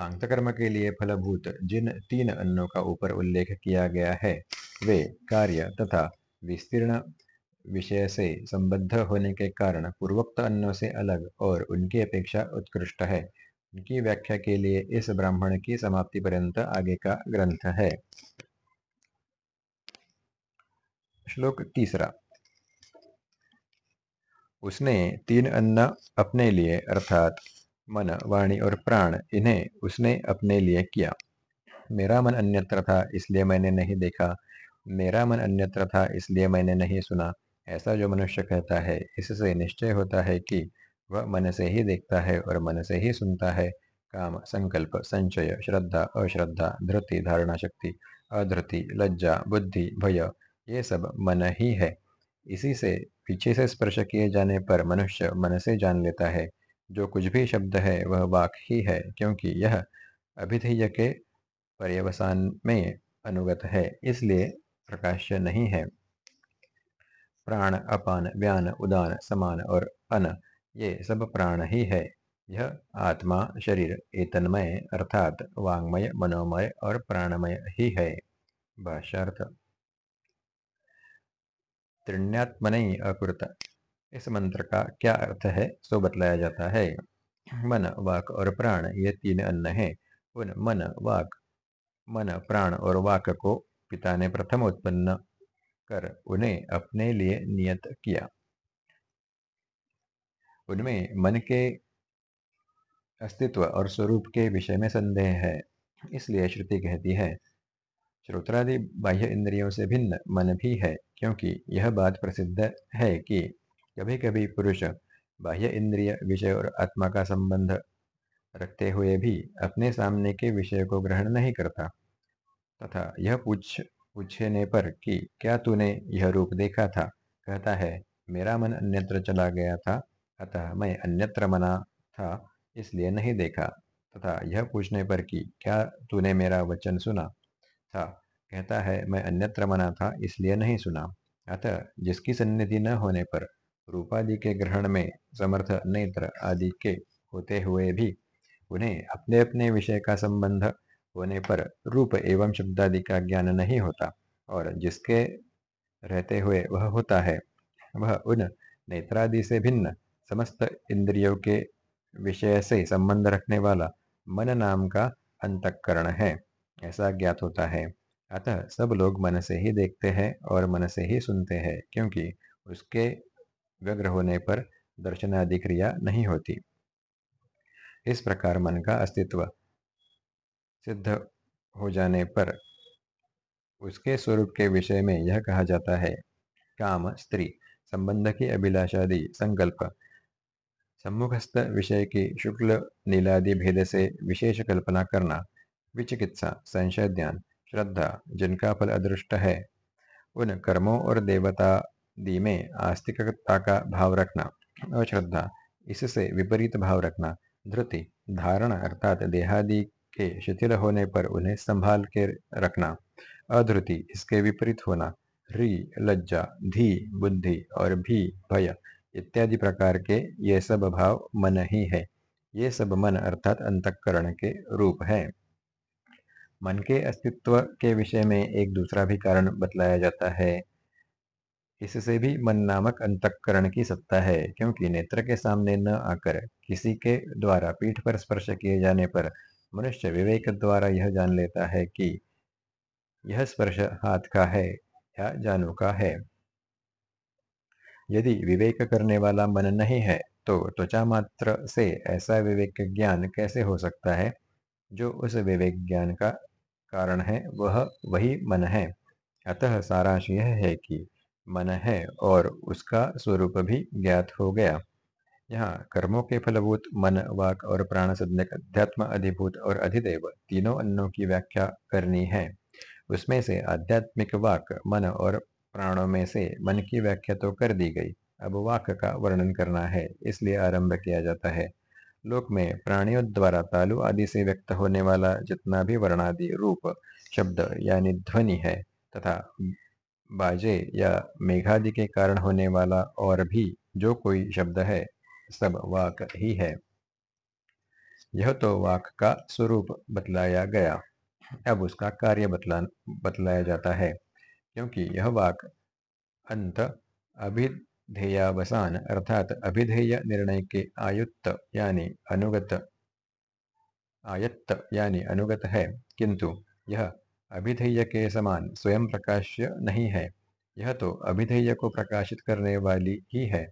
पांत कर्म के लिए फलभूत जिन तीन अन्नों का ऊपर उल्लेख किया गया है, वे कार्य तथा विस्तीर्ण विषय से संबद्ध होने के कारण पूर्वोक्त अन्नों से अलग और उनकी अपेक्षा उत्कृष्ट है। उनकी व्याख्या के लिए इस ब्राह्मण की समाप्ति पर्यंत आगे का ग्रंथ है। श्लोक तीसरा। उसने तीन अन्न अपने लिए, अर्थात मन, वाणी और प्राण इन्हें उसने अपने लिए किया। मेरा मन अन्यत्र था, इसलिए मैंने नहीं देखा। मेरा मन अन्यत्र था, इसलिए मैंने नहीं सुना। ऐसा जो मनुष्य कहता है, इससे निश्चय होता है कि वह मन से ही देखता है और मन से ही सुनता है। काम, संकल्प, संचय, श्रद्धा, अश्रद्धा, धृति, धारणा शक्ति, अधृति, लज्जा, बुद्धि, भय, ये सब मन ही है। इसी से, पीछे से स्पर्श किए जाने पर मनुष्य मन से जान लेता है। जो कुछ भी शब्द है, वह वाक ही है, क्योंकि यह अभिधेय के पर्यवसान में अनुगत है, इसलिए प्रकाश्य नहीं है। प्राण, अपान, व्यान, उदान, समान और अन, ये सब प्राण ही है। यह आत्मा, शरीर, एतन्मय, अर्थात वांग्मय मनोमय और प्राणमय ही है। भाष्यार्थ। त्रिण्यात्मन अकृत। इस मंत्र का क्या अर्थ है, सो बतलाया जाता है। मन, वाक और प्राण, ये तीन अन्न है। उन मन, वाक। मन, प्राण और वाक को पिता ने प्रथम उत्पन्न कर उन्हें अपने लिए नियत किया। उनमें मन के अस्तित्व और स्वरूप के विषय में संदेह है, इसलिए श्रुति कहती है, श्रोत्रादि बाह्य इंद्रियों से भिन्न मन भी है, क्योंकि यह बात प्रसिद्ध है कि कभी कभी पुरुष बाह्य इंद्रिय विषय और आत्मा का संबंध रखते हुए भी अपने सामने के विषय को ग्रहण नहीं करता। तथा यह पूछ, पूछने पर कि क्या तूने यह रूप देखा था? कहता है, मेरा मन अन्यत्र चला गया था, अतः मैं अन्यत्र मना था, इसलिए नहीं देखा। तथा यह पूछने पर कि क्या तूने मेरा वचन सुना? था। कहता है, मैं अन्यत्र मना था, इसलिए नहीं सुना। अतः जिसकी सन्निधि न होने पर रूपादि के ग्रहण में समर्थ नेत्र आदि के होते हुए भी उन्हें अपने अपने विषय का संबंध होने पर रूप एवं शब्दादि का ज्ञान नहीं होता और जिसके रहते हुए वह होता है, वह उन नेत्रादि से भिन्न समस्त इंद्रियों के विषय से संबंध रखने वाला मन नाम का अंतकरण है, ऐसा ज्ञात होता है। अतः सब लोग मन से ही देखते हैं और मन से ही सुनते हैं, क्योंकि उसके व्यग्र होने पर दर्शनादि क्रिया नहीं होती। इस प्रकार मन का अस्तित्व सिद्ध हो जाने पर उसके स्वरूप के विषय में यह कहा जाता है, काम, स्त्री, संबंध की अभिलाषादि संकल्प, सम्मुखस्थ विषय की शुक्ल नीलादि भेद से विशेष कल्पना करना, विचिकित्सा, संशय, ज्ञान, श्रद्धा, जिनका फल अदृष्ट है, उन कर्मों और देवता दी में आस्तिकता का भाव रखना, अश्रद्धा, इससे विपरीत भाव रखना, धृति, धारण अर्थात देहादि के शिथिल होने पर उन्हें संभाल के रखना, अधृति, इसके विपरीत होना ह्री लज्जा, धी, बुद्धि और भी भय इत्यादि प्रकार के ये सब भाव मन ही है। ये सब मन अर्थात अंतकरण के रूप है। मन के अस्तित्व के विषय में एक दूसरा भी कारण बतलाया जाता है। इससे भी मन नामक अंतकरण की सत्ता है, क्योंकि नेत्र के सामने न आकर किसी के द्वारा पीठ पर स्पर्श किए जाने पर मनुष्य विवेक द्वारा यह जान लेता है कि यह स्पर्श हाथ का है या जानू का है। यदि विवेक करने वाला मन नहीं है तो त्वचा मात्र से ऐसा विवेक ज्ञान कैसे हो सकता है? जो उस विवेक ज्ञान का कारण है, वह वही मन है। अतः सारांश यह है कि मन है और उसका स्वरूप भी ज्ञात हो गया। यहाँ कर्मों के फलभूत मन, वाक और प्राण सज्ञक, अध्यात्म, अधिभूत और अधिदेव तीनों अन्नों की व्याख्या करनी है। उसमें से आध्यात्मिक वाक मन और प्राणों में से मन की व्याख्या तो कर दी गई। अब वाक का वर्णन करना है, इसलिए आरंभ किया जाता है। लोक में प्राणियों द्वारा तालु आदि से व्यक्त होने वाला जितना भी वर्णादि रूप, शब्द यानी ध्वनि है तथा बाजे या मेघादि के कारण होने वाला और भी जो कोई शब्द है, सब वाक ही है। यह तो वाक का स्वरूप बतलाया गया। अब उसका कार्य बतला, बतलाया जाता है, क्योंकि यह वाक अंत अभिधेयावसान अर्थात अभिधेय निर्णय के आयुक्त यानी अनुगत, आयत्त यानी अनुगत है, किंतु यह अभिधेय के समान स्वयं प्रकाश्य नहीं है। यह तो अभिधेय को प्रकाशित करने वाली ही है।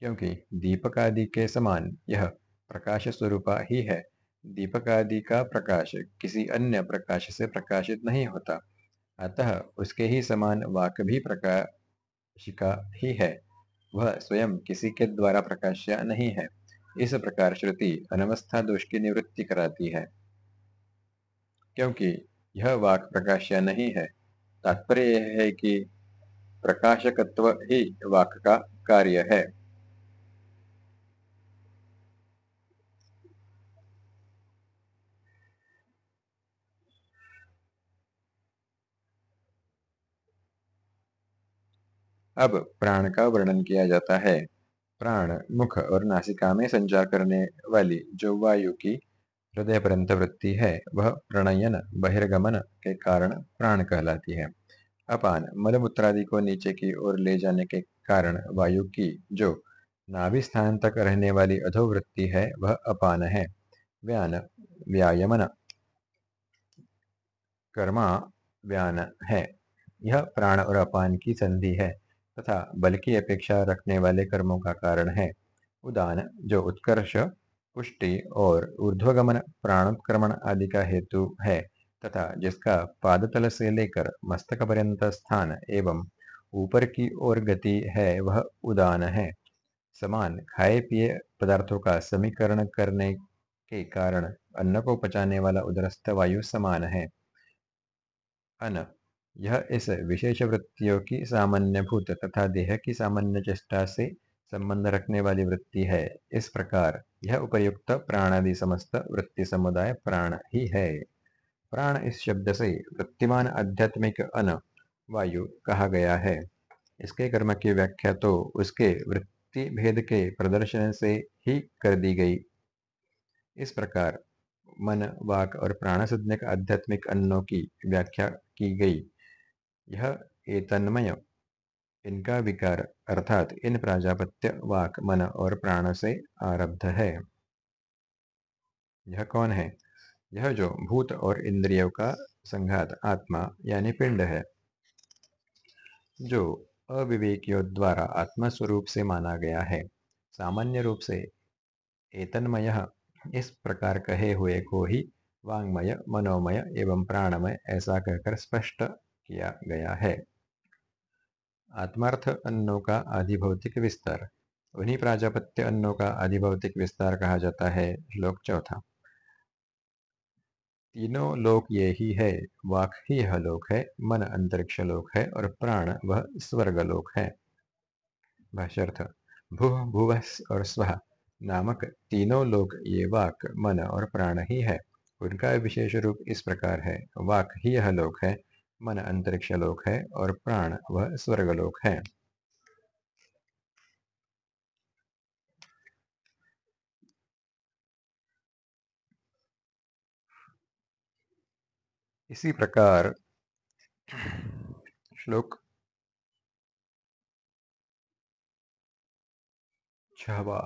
क्योंकि दीपक आदि के समान यह प्रकाश स्वरूपा ही है। दीपक आदि का प्रकाश किसी अन्य प्रकाश से प्रकाशित नहीं होता। अतः उसके ही समान वाक भी प्रकाशिका ही है। वह स्वयं किसी के द्वारा प्रकाश्य नहीं है। इस प्रकार श्रुति अनवस्था दोष की निवृत्ति कराती है। क्योंकि यह वाक प्रकाश्य नहीं है। तात्पर्य यह है कि प्रकाशकत्व ही वाक का कार्य है। अब प्राण का वर्णन किया जाता है। प्राण मुख और नासिका में संचार करने वाली जो वायु की हृदय पर्यंत वृत्ति है, वह प्रणयन, बहिर्गमन के कारण प्राण कहलाती है। अपान मलमूत्रादि को नीचे की ओर ले जाने के कारण वायु की जो नाभि स्थान तक रहने वाली अधोवृत्ति है, वह अपान है। व्यान, व्यायमन, कर्मा, व्यान है। यह प्राण और अपान की संधि है तथा बल की अपेक्षा रखने वाले कर्मों का कारण है। उदान, जो उत्कर्ष पुष्टि और ऊर्ध्वगमन, प्राणोत्क्रमण आदि का हेतु है, तथा जिसका पादतल से लेकर मस्तक पर्यंत स्थान एवं ऊपर की ओर गति है, वह उदान है। समान खाए पिए पदार्थों का समीकरण करने के कारण अन्न को पचाने वाला उदरस्थ वायु समान है। अन यह इस विशेष वृत्तियों की सामान्य भूत तथा देह की सामान्य चेष्टा से संबंध रखने वाली वृत्ति है। इस प्रकार यह उपयुक्त प्राणादि समस्त वृत्ति समुदाय प्राण ही है। प्राण इस शब्द से वृत्तिमान आध्यात्मिक अन वायु कहा गया है। इसके कर्म की व्याख्या तो उसके वृत्ति भेद के प्रदर्शन से ही कर दी गई। इस प्रकार मन, वाक और प्राण आध्यात्मिक अन्नों की व्याख्या की गई। यह एतन्मय इनका विकार अर्थात इन प्राजापत्य वाक मन और प्राण से आरब्ध है। यह कौन है? यह जो भूत और इंद्रियों का संघात आत्मा यानी पिंड है। जो अविवेकियों द्वारा आत्मा स्वरूप से माना गया है। सामान्य रूप से एतन्मय इस प्रकार कहे हुए को ही वांगमय मनोमय एवं प्राणमय ऐसा कहकर स्पष्ट किया गया है। आत्मार्थ अन्नों का आधिभौतिक विस्तार। उन्हीं प्राजापत्य अन्नों का आधिभौतिक विस्तार कहा जाता है, श्लोक चौथा। तीनों लोक ये ही है, वाक ही यह लोक है, मन अंतरिक्ष लोक है और प्राण वह स्वर्ग लोक है। भाष्यर्थ भू भुव और स्व नामक तीनों लोक ये वाक, मन और प्राण ही है। उनका विशेष रूप इस प्रकार है, वाक ही यह लोक है मन अंतरिक्ष लोक है और प्राण वह स्वर्ग लोक है। इसी प्रकार श्लोक छवा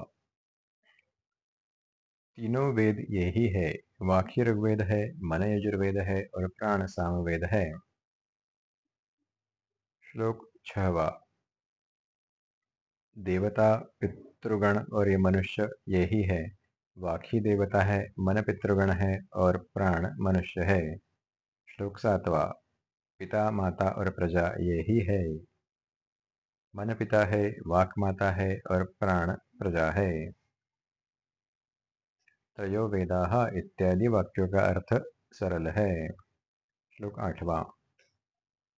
तीनों वेद ये ही वाक्य ऋग्वेद है मन यजुर्वेद है और प्राण सामवेद है। श्लोक छवा देवता, पितृगण और ये मनुष्य ये ही है। वाकी देवता है, मन पितृगण है और प्राण मनुष्य है। श्लोक सातवा पिता, माता और प्रजा ये ही है। मन पिता है, वाक माता है और प्राण प्रजा है। त्रयो वेदा इत्यादि वाक्यों का अर्थ सरल है। श्लोक आठवां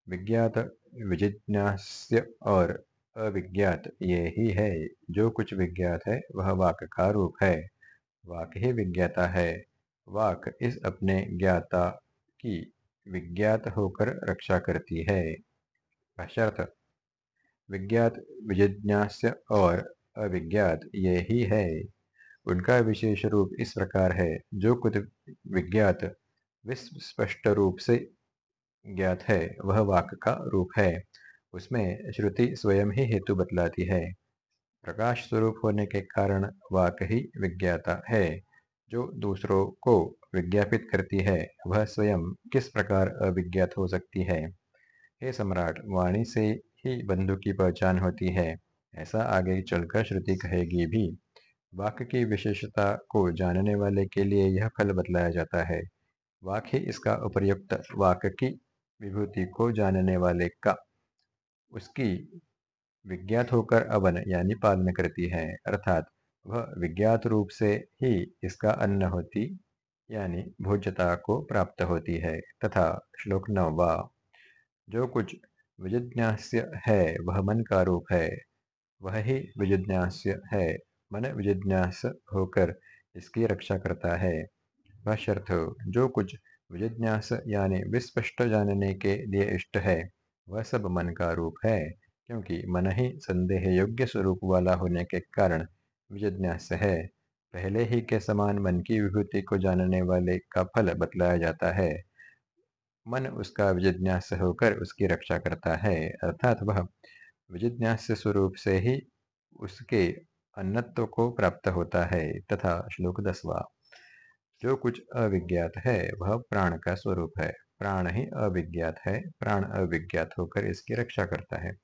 विज्ञात विजिज्ञास्य और अविज्ञात ये ही है। जो कुछ विज्ञात है, वह वाक का रूप है। वाक ही विज्ञाता है। वाक इस अपने ज्ञाता की विज्ञात होकर रक्षा करती है। भाष्यार्थ विज्ञात, विजिज्ञास्य और अविज्ञात ये ही है। उनका विशेष रूप इस प्रकार है। जो कुछ विज्ञात विश्व स्पष्ट रूप से ज्ञात है, वह वाक का रूप है। उसमें श्रुति स्वयं ही हेतु बतलाती है। प्रकाश स्वरूप होने के कारण वाक ही विज्ञाता है। जो दूसरों को विज्ञापित करती है, वह स्वयं किस प्रकार अविज्ञात हो सकती है? हे सम्राट, वाणी से ही बंधु की पहचान होती है, ऐसा आगे चलकर श्रुति कहेगी भी। वाक्य की विशेषता को जानने वाले के लिए यह फल बतलाया जाता है। वाक्य इसका उपयुक्त वाक्य की विभूति को जानने वाले का उसकी विज्ञात होकर अवन, यानी पालन करती है। अर्थात वह विज्ञात रूप से ही इसका अन्न होती, यानी भोज्यता को प्राप्त होती है। तथा श्लोक नौवा जो कुछ विजिज्ञास्य है, वह मन का रूप है। वह ही विजिज्ञास्य है। मन विजिज्ञास होकर इसकी रक्षा करता है। वह भाष्यर्थ जो कुछ विजिज्ञास यानी विस्पष्ट जानने के लिए इष्ट है। वह सब मन का रूप है, क्योंकि मन ही संदेह योग्य स्वरूप वाला होने के कारण विजिज्ञास है। पहले ही के समान मन की विभूति को जानने वाले का फल बतलाया जाता है। मन उसका विजिज्ञास होकर उसकी रक्षा करता है, अर्थात वह विजिज्ञास स्वरूप से ही उसके अन्नत्व को प्राप्त होता है, तथा श्लोक दसवा। जो कुछ अविज्ञात है, वह प्राण का स्वरूप है। प्राण ही अविज्ञात है, प्राण अविज्ञात होकर इसकी रक्षा करता है।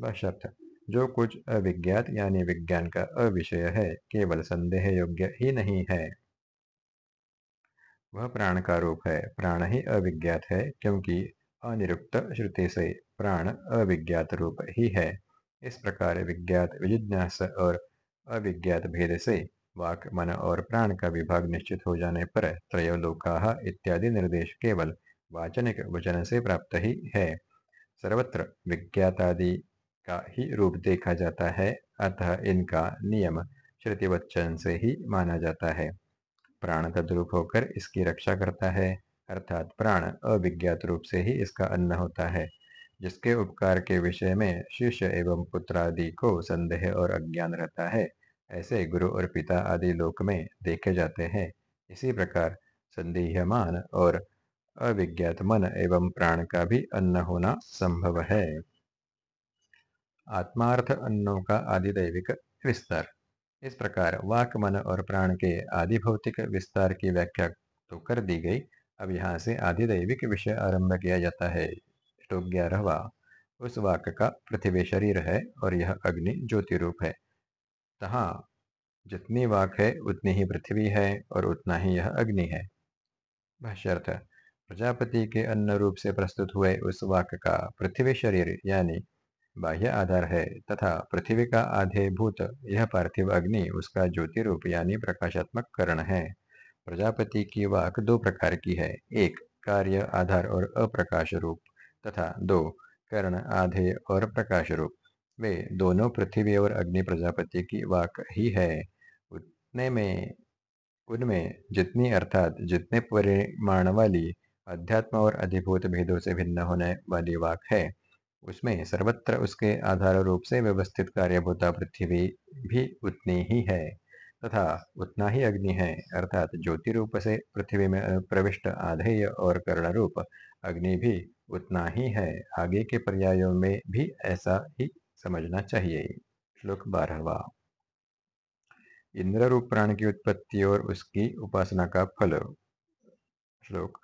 बशर्त जो कुछ अविज्ञात यानी विज्ञान का अविषय है, केवल संदेह योग्य ही नहीं है। वह प्राण का रूप है, प्राण ही अविज्ञात है, क्योंकि अनिरुक्त श्रुति से प्राण अविज्ञात रूप ही है। इस प्रकार विज्ञात विजिज्ञास और अविज्ञात भेद से वाक, मन और प्राण का विभाग निश्चित हो जाने पर त्रयोलोका इत्यादि निर्देश केवल वाचनिक वचन से प्राप्त ही है। सर्वत्र विज्ञातादि का ही रूप देखा जाता है, अतः इनका नियम श्रुति वचन से ही माना जाता है। प्राण तद्रूप होकर इसकी रक्षा करता है, अर्थात प्राण अविज्ञात रूप से ही इसका अन्न होता है, जिसके उपकार के विषय में शिष्य एवं पुत्र आदि को संदेह और अज्ञान रहता है। ऐसे गुरु और पिता आदि लोक में देखे जाते हैं। इसी प्रकार संदेहमान और अविज्ञात मन एवं प्राण का भी अन्न होना संभव है। आत्मार्थ अन्नों का आदिदैविक विस्तार। इस प्रकार वाक मन और प्राण के आदि भौतिक विस्तार की व्याख्या तो कर दी गई। अब यहाँ से आदिदैविक विषय आरंभ किया जाता है। श्लोक ग्यारहवा। उस वाक का पृथ्वी शरीर है और यह अग्नि ज्योति रूप है। तहा जितनी वाक है, उतनी ही पृथ्वी है और उतना ही यह अग्नि है। भाष्यर्थ प्रजापति के अन्न रूप से प्रस्तुत हुए उस वाक का पृथ्वी शरीर, यानी बाह्य आधार है, तथा पृथ्वी का आधे भूत यह पार्थिव अग्नि, उसका ज्योति रूप यानी प्रकाशात्मक करण है। प्रजापति की वाक दो प्रकार की है, एक कार्य आधार और अप्रकाश रूप, तथा दो कर्ण आधे और प्रकाश रूप। वे दोनों पृथ्वी और अग्नि प्रजापति की वाक ही है। उतने में, उनमें जितनी अर्थात जितने परिमाण वाली अध्यात्म और अधिभूत भेदों से भिन्न होने वाली वाक है, उसमें सर्वत्र उसके आधार रूप से व्यवस्थित कार्यभूता पृथ्वी भी उतनी ही है, तथा उतना ही अग्नि है, अर्थात ज्योति रूप से पृथ्वी में प्रविष्ट आधेय और कर्ण रूप, अग्नि भी उतना ही है, आगे के पर्यायों में भी ऐसा ही समझना चाहिए। श्लोक बारहवा। इंद्र रूप प्राण की उत्पत्ति और उसकी उपासना का फल। श्लोक।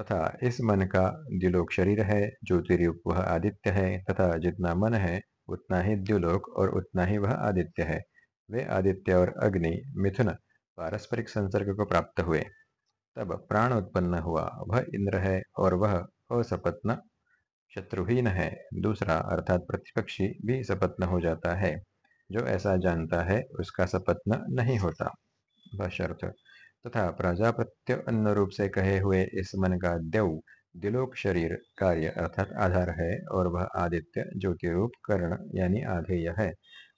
तथा इस मन का द्युलोक शरीर है ज्योतिरूप वह आदित्य है, तथा जितना मन है, उतना ही द्युलोक और उतना ही वह आदित्य है। वे आदित्य और अग्नि, मिथुन, पारस्परिक संसर्ग को प्राप्त हुए। तब प्राण उत्पन्न हुआ, वह इंद्र है और वह असपत्न शत्रुहीन है। दूसरा, अर्थात प्रतिपक्षी भी सपत्न हो जाता है। जो ऐसा जानता है, उसका सपत्न नहीं होता। बशर्थ तथा प्रजापत्य अन्न रूप से कहे हुए इस मन का देव, दिलोक शरीर कार्य अर्थात आधार है और वह आदित्य ज्योति रूप कर्ण यानी आधेय है।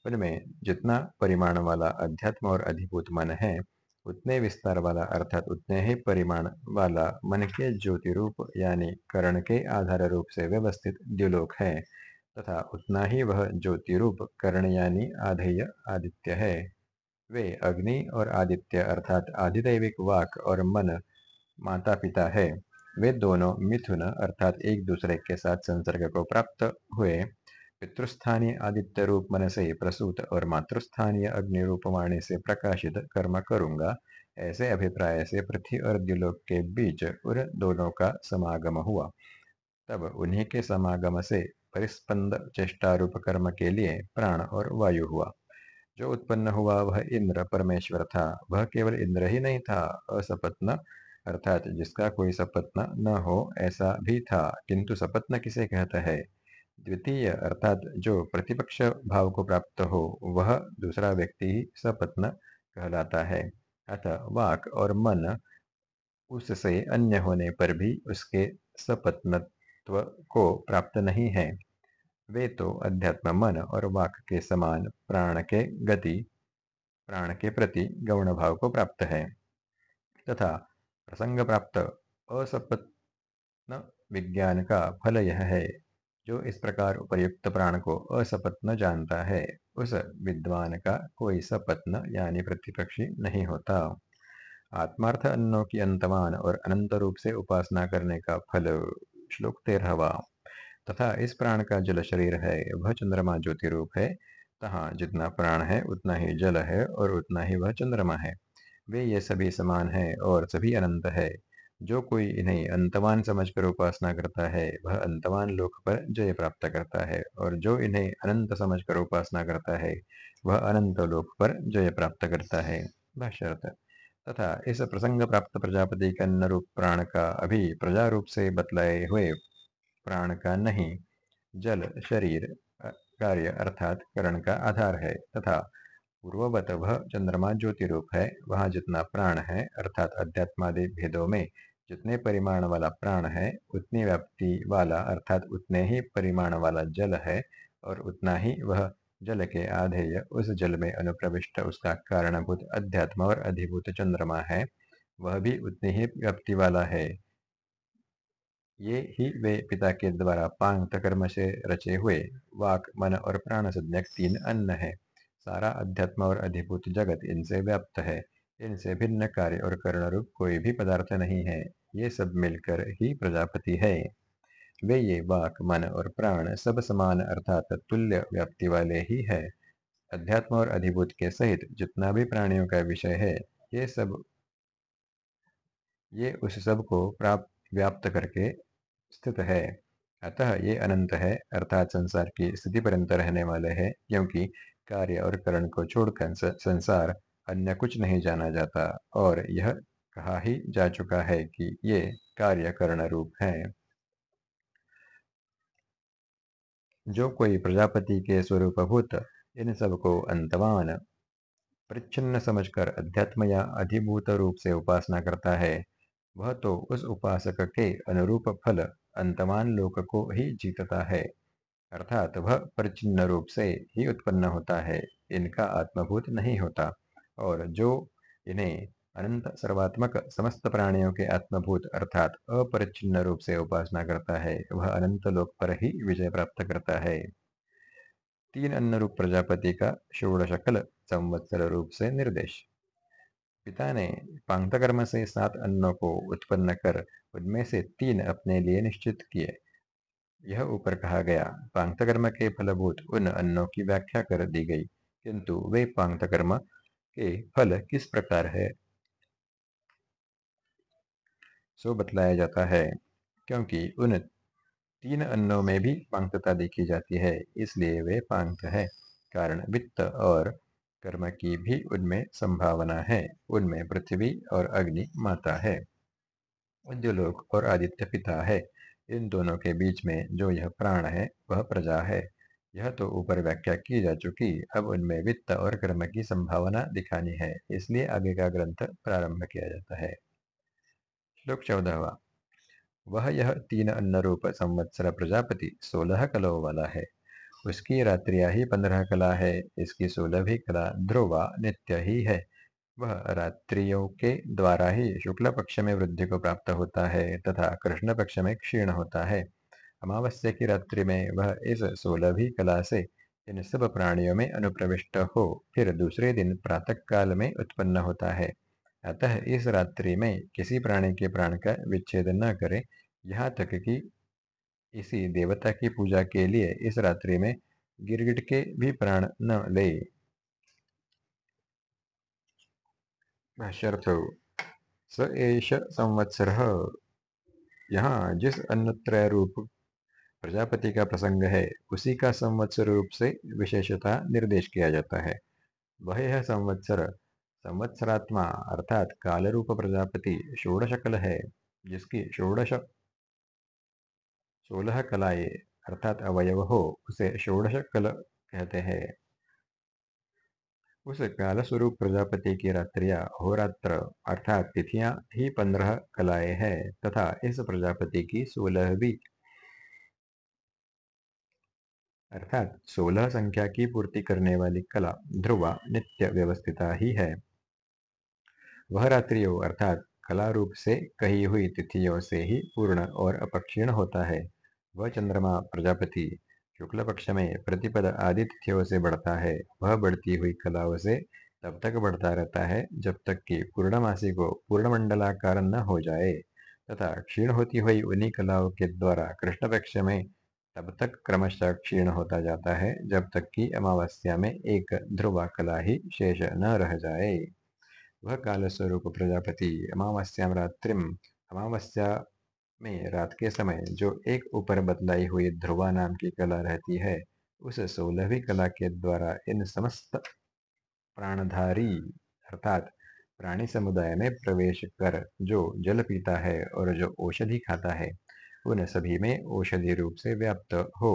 उनमें जितना परिमाण वाला अध्यात्म और अधिभूत मन है उतने विस्तार वाला अर्थात उतने ही परिमाण वाला मन के ज्योति रूप यानी कर्ण के आधार रूप से व्यवस्थित द्युलोक है, तथा उतना ही वह ज्योति रूप कर्ण यानी आधेय आदित्य है। वे अग्नि और आदित्य अर्थात आधिदैविक वाक और मन माता पिता है। वे दोनों मिथुन अर्थात एक दूसरे के साथ संसर्ग को प्राप्त हुए। पितृस्थानीय आदित्य रूप मन से प्रसूत और मातृस्थानीय अग्नि रूप वाणी से प्रकाशित कर्म करूँगा। ऐसे अभिप्राय से पृथ्वी और द्युलोक के बीच उन दोनों का समागम हुआ। तब उन्हीं के समागम से परिस्पंद चेष्टा रूप कर्म के लिए प्राण और वायु हुआ। जो उत्पन्न हुआ वह इंद्र परमेश्वर था। वह केवल इंद्र ही नहीं था, असपत्न, अर्थात जिसका कोई सपत्न न हो ऐसा भी था। किंतु सपत्न किसे कहता है? द्वितीय अर्थात जो प्रतिपक्ष भाव को प्राप्त हो, वह दूसरा व्यक्ति ही सपत्न कहलाता है। अतः वाक और मन उससे अन्य होने पर भी उसके सपत्नत्व को प्राप्त नहीं है। वे तो अध्यात्म मन और वाक के समान प्राण के गति, प्राण के प्रति गौण भाव को प्राप्त है। तथा प्रसंग प्राप्त असपत्न विज्ञान का फल यह है। जो इस प्रकार उपयुक्त प्राण को असपत्न जानता है, उस विद्वान का कोई सपत्न यानी प्रतिपक्षी नहीं होता। आत्मार्थ अन्नों की अंतमान और अनंत रूप से उपासना करने का फल श्लोक तेरहवा। तथा इस प्राण का जल शरीर है, वह चंद्रमा ज्योति रूप है। तहाँ जितना प्राण है, उतना ही जल है और उतना ही वह चंद्रमा है। वे ये सभी समान है और सभी अनंत है। जो कोई इन्हें अंतमान समझकर उपासना करता है, वह अंतमान लोक पर जय प्राप्त करता है और जो इन्हें अनंत समझकर उपासना करता है, वह अनंत लोक पर जय प्राप्त करता है। तथा इस प्रसंग प्राप्त प्रजापति के अन्न रूप प्राण का अभी प्रजा रूप से बतलाए हुए प्राण का नहीं, जल, शरीर कार्य अर्थात करण का आधार है तथा पूर्ववत वह चंद्रमा ज्योति रूप है, वहाँ जितना प्राण है अर्थात अध्यात्मादि भेदों में जितने परिमाण वाला प्राण है, उतनी व्याप्ति वाला अर्थात उतने ही परिमाण वाला जल है और उतना ही वह जल के आधेय उस जल में अनुप्रविष्ट उसका कारणभूत अध्यात्म और अधिभूत चंद्रमा है, वह भी उतनी ही व्याप्ति वाला है। ये ही वे पिता के द्वारा पांगत कर्म से रचे हुए वाक, मन और प्राण संज्ञक तीन अन्न है। सारा अध्यात्म और अधिभूत जगत इनसे व्याप्त है। इनसे भिन्न कार्य और कर्ण रूप कोई भी पदार्थ नहीं है। ये सब मिलकर ही प्रजापति है। वे ये वाक मन और प्राण सब समान अर्थात तुल्य व्याप्ति वाले ही है। अध्यात्म और अधिभूत के सहित जितना भी प्राणियों का विषय है, ये सब ये उस सबको प्राप्त व्याप्त करके स्थित है। अतः ये अनंत है, अर्थात संसार की स्थिति पर्यंत रहने वाले है, क्योंकि कार्य और करण को छोड़कर संसार अन्य कुछ नहीं जाना जाता, और यह कहा ही जा चुका है कि ये कार्य करण रूप है। जो कोई प्रजापति के स्वरूपभूत, इन सबको अंतवान, परिच्छिन्न समझकर अध्यात्म या अधिभूत रूप से उपासना करता है, वह तो उस उपासक के अनुरूप फल अंतमान लोक को ही जीतता है, अर्थात वह परिचिन्न रूप से ही उत्पन्न होता है, इनका आत्मभूत नहीं होता, और जो इन्हें अनंत सर्वात्मक समस्त प्राणियों के आत्मभूत अर्थात अपरिच्छिन्न रूप से उपासना करता है। वह अनंत लोक पर ही विजय प्राप्त करता है। तीन अन्न रूप प्रजापति का षोड़शकल संवत्सर रूप से निर्देश। पिता ने पांगतकर्म से सात अन्नों को उत्पन्न कर उनमें से तीन अपने लिए निश्चित किए। यह ऊपर कहा गया, पांगतकर्म के फलभूत उन अन्नों की व्याख्या कर दी गई, किंतु वे पांगतकर्म के फल किस प्रकार है? सो बतलाया जाता है, क्योंकि उन तीन अन्नों में भी पांगतता देखी जाती है, इसलिए वे पांगत है। कारण वित्त और कर्म की भी उनमें संभावना है, उनमें पृथ्वी और अग्नि माता है। उद्योलोक और आदित्य पिता है, इन दोनों के बीच में जो यह प्राण है, वह प्रजा है। यह तो ऊपर व्याख्या की जा चुकी, अब उनमें वित्त और कर्म की संभावना दिखानी है, इसलिए आगे का ग्रंथ प्रारंभ किया जाता है। श्लोक चौदहवा वह यह तीन अन्न रूप संवत्सर प्रजापति सोलह कलों वाला है। उसकी रात्रिया ही पंद्रह कला है, इसकी सोलहवीं कला ध्रुवा नित्य ही है। वह रात्रियों के द्वारा ही शुक्ल पक्ष में वृद्धि को प्राप्त होता है तथा कृष्ण पक्ष में क्षीण होता है। अमावस्या की रात्रि में वह इस सोलहवीं कला से इन सब प्राणियों में अनुप्रविष्ट हो, फिर दूसरे दिन प्रातः काल में उत्पन्न होता है। अतः इस रात्रि में किसी प्राणी के प्राण का विच्छेद न करें। यहाँ तक कि इसी देवता की पूजा के लिए इस रात्रि में गिरगिट के भी प्राण न ले। संवत्सर। यहाँ जिस अन्नत्रय रूप प्रजापति का प्रसंग है, उसी का संवत्सर रूप से विशेषता निर्देश किया जाता है। वह संवत्सर संवत्सरात्मा अर्थात काल रूप प्रजापति षोडश कल है, जिसकी षोडश सोलह कलाए अर्थात अवयव हो उसे षोडश कल कहते हैं। उस काल स्वरूप प्रजापति की रात्रियाँ होरात्र अर्थात तिथियाँ ही पंद्रह कलाएँ हैं तथा इस प्रजापति की सोलहवीं अर्थात सोलह संख्या की पूर्ति करने वाली कला ध्रुवा नित्य व्यवस्थिता ही है। वह रात्रियों अर्थात कला रूप से कही हुई तिथियों से ही पूर्ण और अपक्षीण होता है। वह चंद्रमा, प्रजापति, शुक्ल पक्ष में प्रतिपद आदि तिथियों से बढ़ता है। वह बढ़ती हुई कलाओं से तब तक बढ़ता रहता है जब तक कि पूर्णमासी को पूर्णमंडलाकार न हो जाए तथा क्षीण होती हुई उन्हीं कलाओं के द्वारा कृष्ण पक्ष में तब तक क्रमशः क्षीण होता जाता है जब तक कि अमावस्या में एक ध्रुवा कला ही शेष न रह जाए। वह काल स्वरूप प्रजापति अमावस्या रात्रिम अमावस्या में रात के समय जो एक ऊपर बदलाई हुई ध्रुवा नाम की कला रहती है, उस सोलहवीं कला के द्वारा इन समस्त प्राणधारी अर्थात प्राणी समुदाय में प्रवेश कर जो जल पीता है और जो औषधि खाता है, उन सभी में औषधि रूप से व्याप्त हो।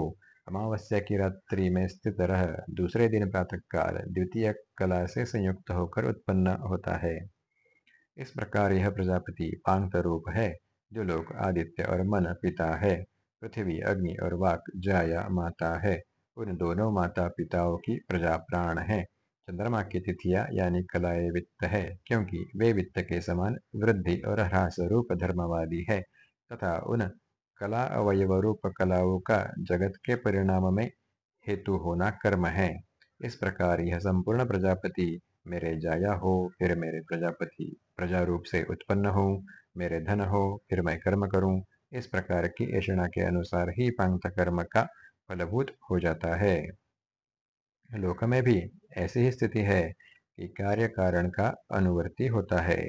अमावस्या की रात्रि में स्थित रह, दूसरे दिन प्रातः काल द्वितीय कला से संयुक्त होकर उत्पन्न होता है। इस प्रकार यह प्रजापति पांगत रूप है, जो लोग आदित्य और मन पिता है। पृथ्वी, अग्नि और वाक जाया माता है। उन दोनों माता पिताओं की प्रजा प्राण है। चंद्रमा की तिथिया यानी कलाए वित्त है, क्योंकि वे वित्त के समान वृद्धि और ह्रास रूप धर्मवादी है, तथा उन कला अवयव रूप कलाओं का जगत के परिणाम में हेतु होना कर्म है। इस प्रकार यह संपूर्ण प्रजापति मेरे जाया हो, फिर मेरे प्रजापति प्रजा रूप से उत्पन्न हो, मेरे धन हो, फिर मैं कर्म करूँ। इस प्रकार की ऐषणा के अनुसार ही पांगत कर्म का फलभूत हो जाता है। लोक में भी ऐसी ही स्थिति है कि कार्य कारण का अनुवर्ती होता है।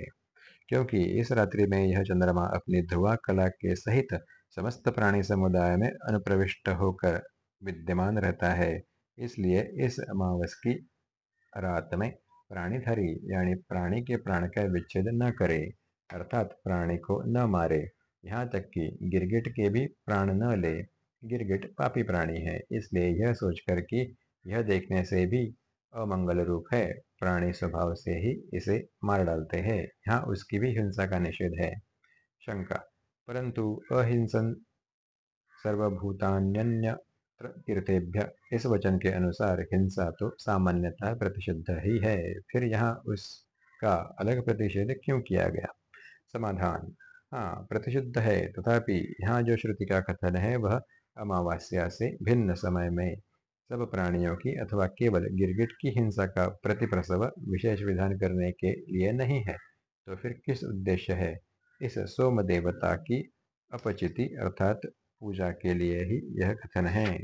क्योंकि इस रात्रि में यह चंद्रमा अपनी ध्रुवा कला के सहित समस्त प्राणी समुदाय में अनुप्रविष्ट होकर विद्यमान रहता है। इसलिए इस अमावस की रात में प्राणीधारी यानी प्राणी के प्राण का विच्छेद न करे, अर्थात प्राणी को न मारे। यहाँ तक कि गिरगिट के भी प्राण न ले। गिरगिट पापी प्राणी है, इसलिए यह सोचकर कि यह देखने से भी अमंगल रूप है, प्राणी स्वभाव से ही इसे मार डालते हैं। यहाँ उसकी भी हिंसा का निषेध है। शंका परंतु अहिंसन सर्वभूतान्यन्यत्र तीर्थेभ्य इस वचन के अनुसार हिंसा तो सामान्यतः प्रतिषिद्ध ही है। फिर यहाँ उसका अलग प्रतिषेध क्यों किया गया? समाधान। हाँ प्रतिषिद्ध है। तथापि यहाँ जो श्रुति का कथन है, वह अमावास्या से भिन्न समय में सब प्राणियों की अथवा केवल गिरगिट की हिंसा का प्रतिप्रसव विशेष विधान करने के लिए नहीं है। तो फिर किस उद्देश्य है? इस सोम देवता की अपचिति अर्थात पूजा के लिए ही यह कथन है।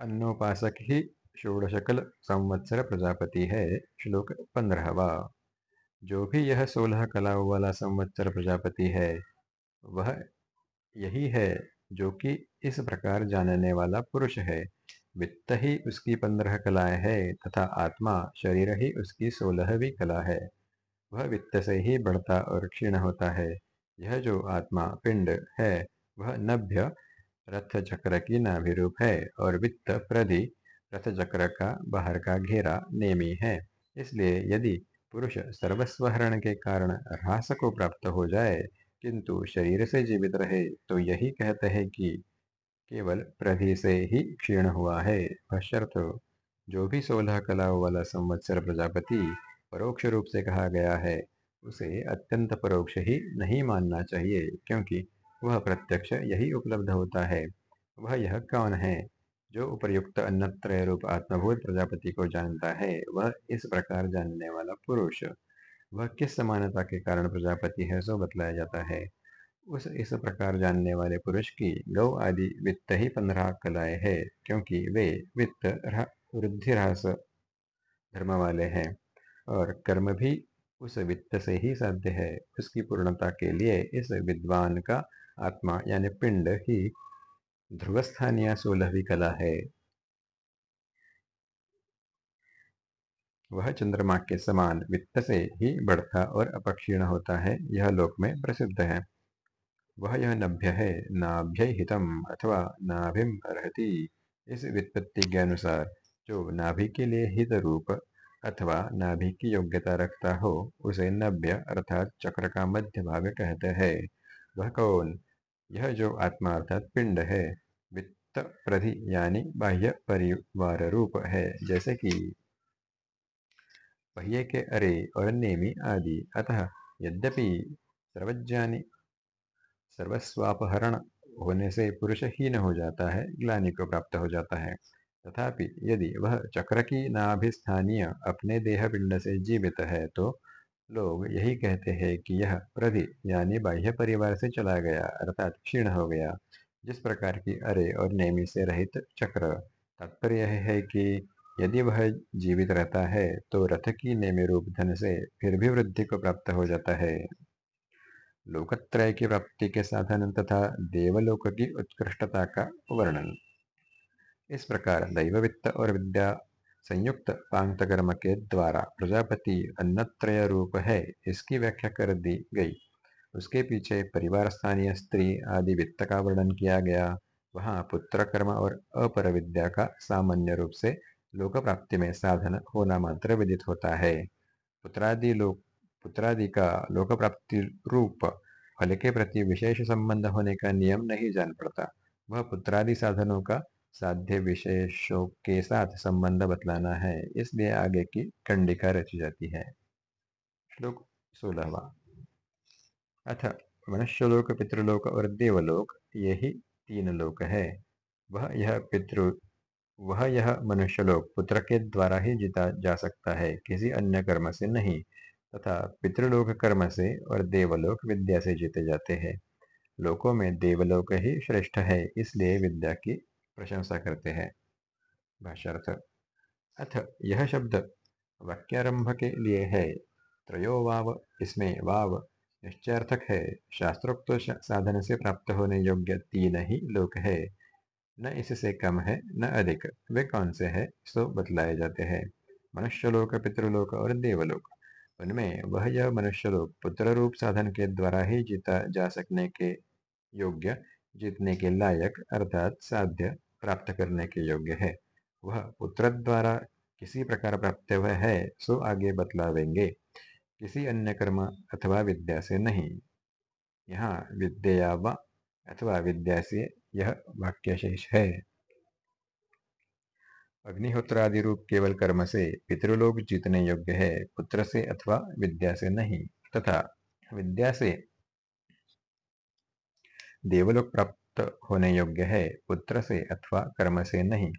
अन्नोपासक ही षोड़शकल संवत्सर प्रजापति है, श्लोक पंद्रहवा। जो भी यह सोलह कलाओं वाला संवत्सर प्रजापति है, वह यही है जो कि इस प्रकार जानने वाला पुरुष है। वित्त ही उसकी पंद्रह कलाएँ है तथा आत्मा शरीर ही उसकी सोलहवीं कला है। वह वित्त से ही बढ़ता और क्षीण होता है। यह जो आत्मा पिंड है, वह नभ्य रथ चक्र की नाभिरूप है और वित्त प्रधि रथ चक्र का बाहर का घेरा नेमी है। इसलिए यदि पुरुष सर्वस्वहरण के कारण ह्रास को प्राप्त हो जाए, किंतु शरीर से जीवित रहे तो यही कहते हैं कि केवल प्रधि से ही क्षीण हुआ है। भाष्यर्थ जो भी सोलह कलाओं वाला संवत्सर प्रजापति परोक्ष रूप से कहा गया है, उसे अत्यंत परोक्ष ही नहीं मानना चाहिए, क्योंकि वह प्रत्यक्ष यही उपलब्ध होता है। वह यह कौन है, जो उपर्युक्त अन्नत्रय रूप आत्मभूत प्रजापति को जानता है, वह इस प्रकार जानने वाला पुरुष? वह किस समानता के कारण प्रजापति है, सो बतलाया जाता है। उस, इस प्रकार जानने वाले पुरुष की गौ आदि वित्त ही पंद्रह कलाएँ है, क्योंकि वे वित्त वृद्धि ह्रास धर्म वाले हैं और कर्म भी उस वित्त से ही साध्य है। उसकी पूर्णता के लिए इस विद्वान का आत्मा यानी पिंड ही ध्रुवस्थानीय सोलहवीं कला है। वह चंद्रमा के समान वित्त से ही बढ़ता और अपक्षीण होता है, यह लोक में प्रसिद्ध है। वह यह नभ्य है नाभ्य हितम अथवा नाभिम रहती इस वित्पत्ति के अनुसार जो नाभि के लिए हित रूप अथवा नाभि की योग्यता रखता हो, उसे नभ्य अर्थात चक्र का मध्य भाग कहते हैं। वह कौन? यह जो आत्मा अर्थात पिंड है। वित्त प्रधि यानी बाह्य परिवार रूप है, जैसे कि पहिए के अरे और नेमी आदि। अतः यद्यपि सर्वज्ञानी सर्वस्वापहरण होने से पुरुष हीन हो जाता है, ग्लानि को प्राप्त हो जाता है। तथापि यदि वह चक्र की नाभिस्थानीय अपने देह पिंड से जीवित है तो लोग यही कहते हैं कि यह प्रधि यानी बाह्य परिवार से चला गया, अर्थात क्षीण हो गया। जिस प्रकार की अरे और नेमी से रहित चक्र, तात्पर्य यह है कि यदि वह जीवित रहता है तो रथ की नेमी रूप धन से फिर भी वृद्धि को प्राप्त हो जाता है। लोकत्रय की प्राप्ति के साधन तथा देवलोक की उत्कृष्टता का वर्णन। इस प्रकार दैव वित्त और विद्या संयुक्त पांत कर्म के द्वारा प्रजापति अन्नत्रय रूप है, इसकी व्याख्या कर दी गई। उसके पीछे परिवार स्थानीय स्त्री आदि वित्त का वर्णन किया गया। वहाँ पुत्र कर्म और अपर विद्या का सामान्य रूप से लोक प्राप्ति में साधन होना मात्र विदित होता है। पुत्रादि लोक पुत्रादि का लोक प्राप्ति रूप फल के प्रति विशेष संबंध होने का नियम नहीं जान पड़ता। वह पुत्रादि साधनों का साध्य विशेषों के साथ संबंध बतलाना है, इसलिए आगे की कंडिका रची जाती है। श्लोक सोलहवा। अथ, मनुष्यलोक, पितृलोक और देवलोक यही तीन लोक है। वह यह पितृ, वह यह मनुष्यलोक पुत्र के द्वारा ही जीता जा सकता है, किसी अन्य कर्म से नहीं। तथा पितृलोक कर्म से और देवलोक विद्या से जीते जाते हैं। लोकों में देवलोक ही श्रेष्ठ है, इसलिए विद्या की प्रशंसा करते हैं। भाष्यार्थ, अथ यह शब्द वाक्यारंभ के लिए है। त्रयो वाव, इसमें वाव निश्चयार्थक है। शास्त्रोक्त साधन से प्राप्त होने योग्य तीन ही लोक है। न इससे कम है, न अधिक। वे कौन से है, सो बतलाए जाते हैं। मनुष्यलोक, पितृलोक और देवलोक। उनमें वह यह मनुष्य लोग पुत्र रूप साधन के द्वारा ही जीता जा सकने के योग्य, जीतने के लायक, अर्थात साध्य प्राप्त करने के योग्य है। वह पुत्र द्वारा किसी प्रकार प्राप्त वह है, सो आगे बतलावेंगे। किसी अन्य कर्म अथवा विद्या से नहीं। यहाँ विद्या व अथवा विद्या से यह वाक्य शेष है। अग्निहोत्र आदि रूप केवल कर्म से पितृलोक जीतने योग्य है, पुत्र से अथवा विद्या से नहीं। तथा विद्या से देवलोक प्राप्त होने योग्य है, पुत्र से अथवा कर्म से नहीं।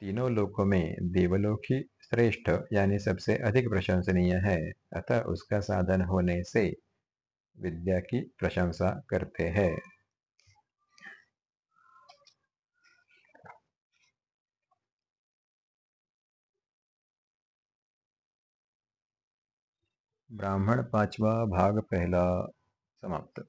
तीनों लोकों में देवलोक ही श्रेष्ठ, यानी सबसे अधिक प्रशंसनीय है। अतः उसका साधन होने से विद्या की प्रशंसा करते हैं। ब्राह्मण पांचवा भाग पहला समाप्त।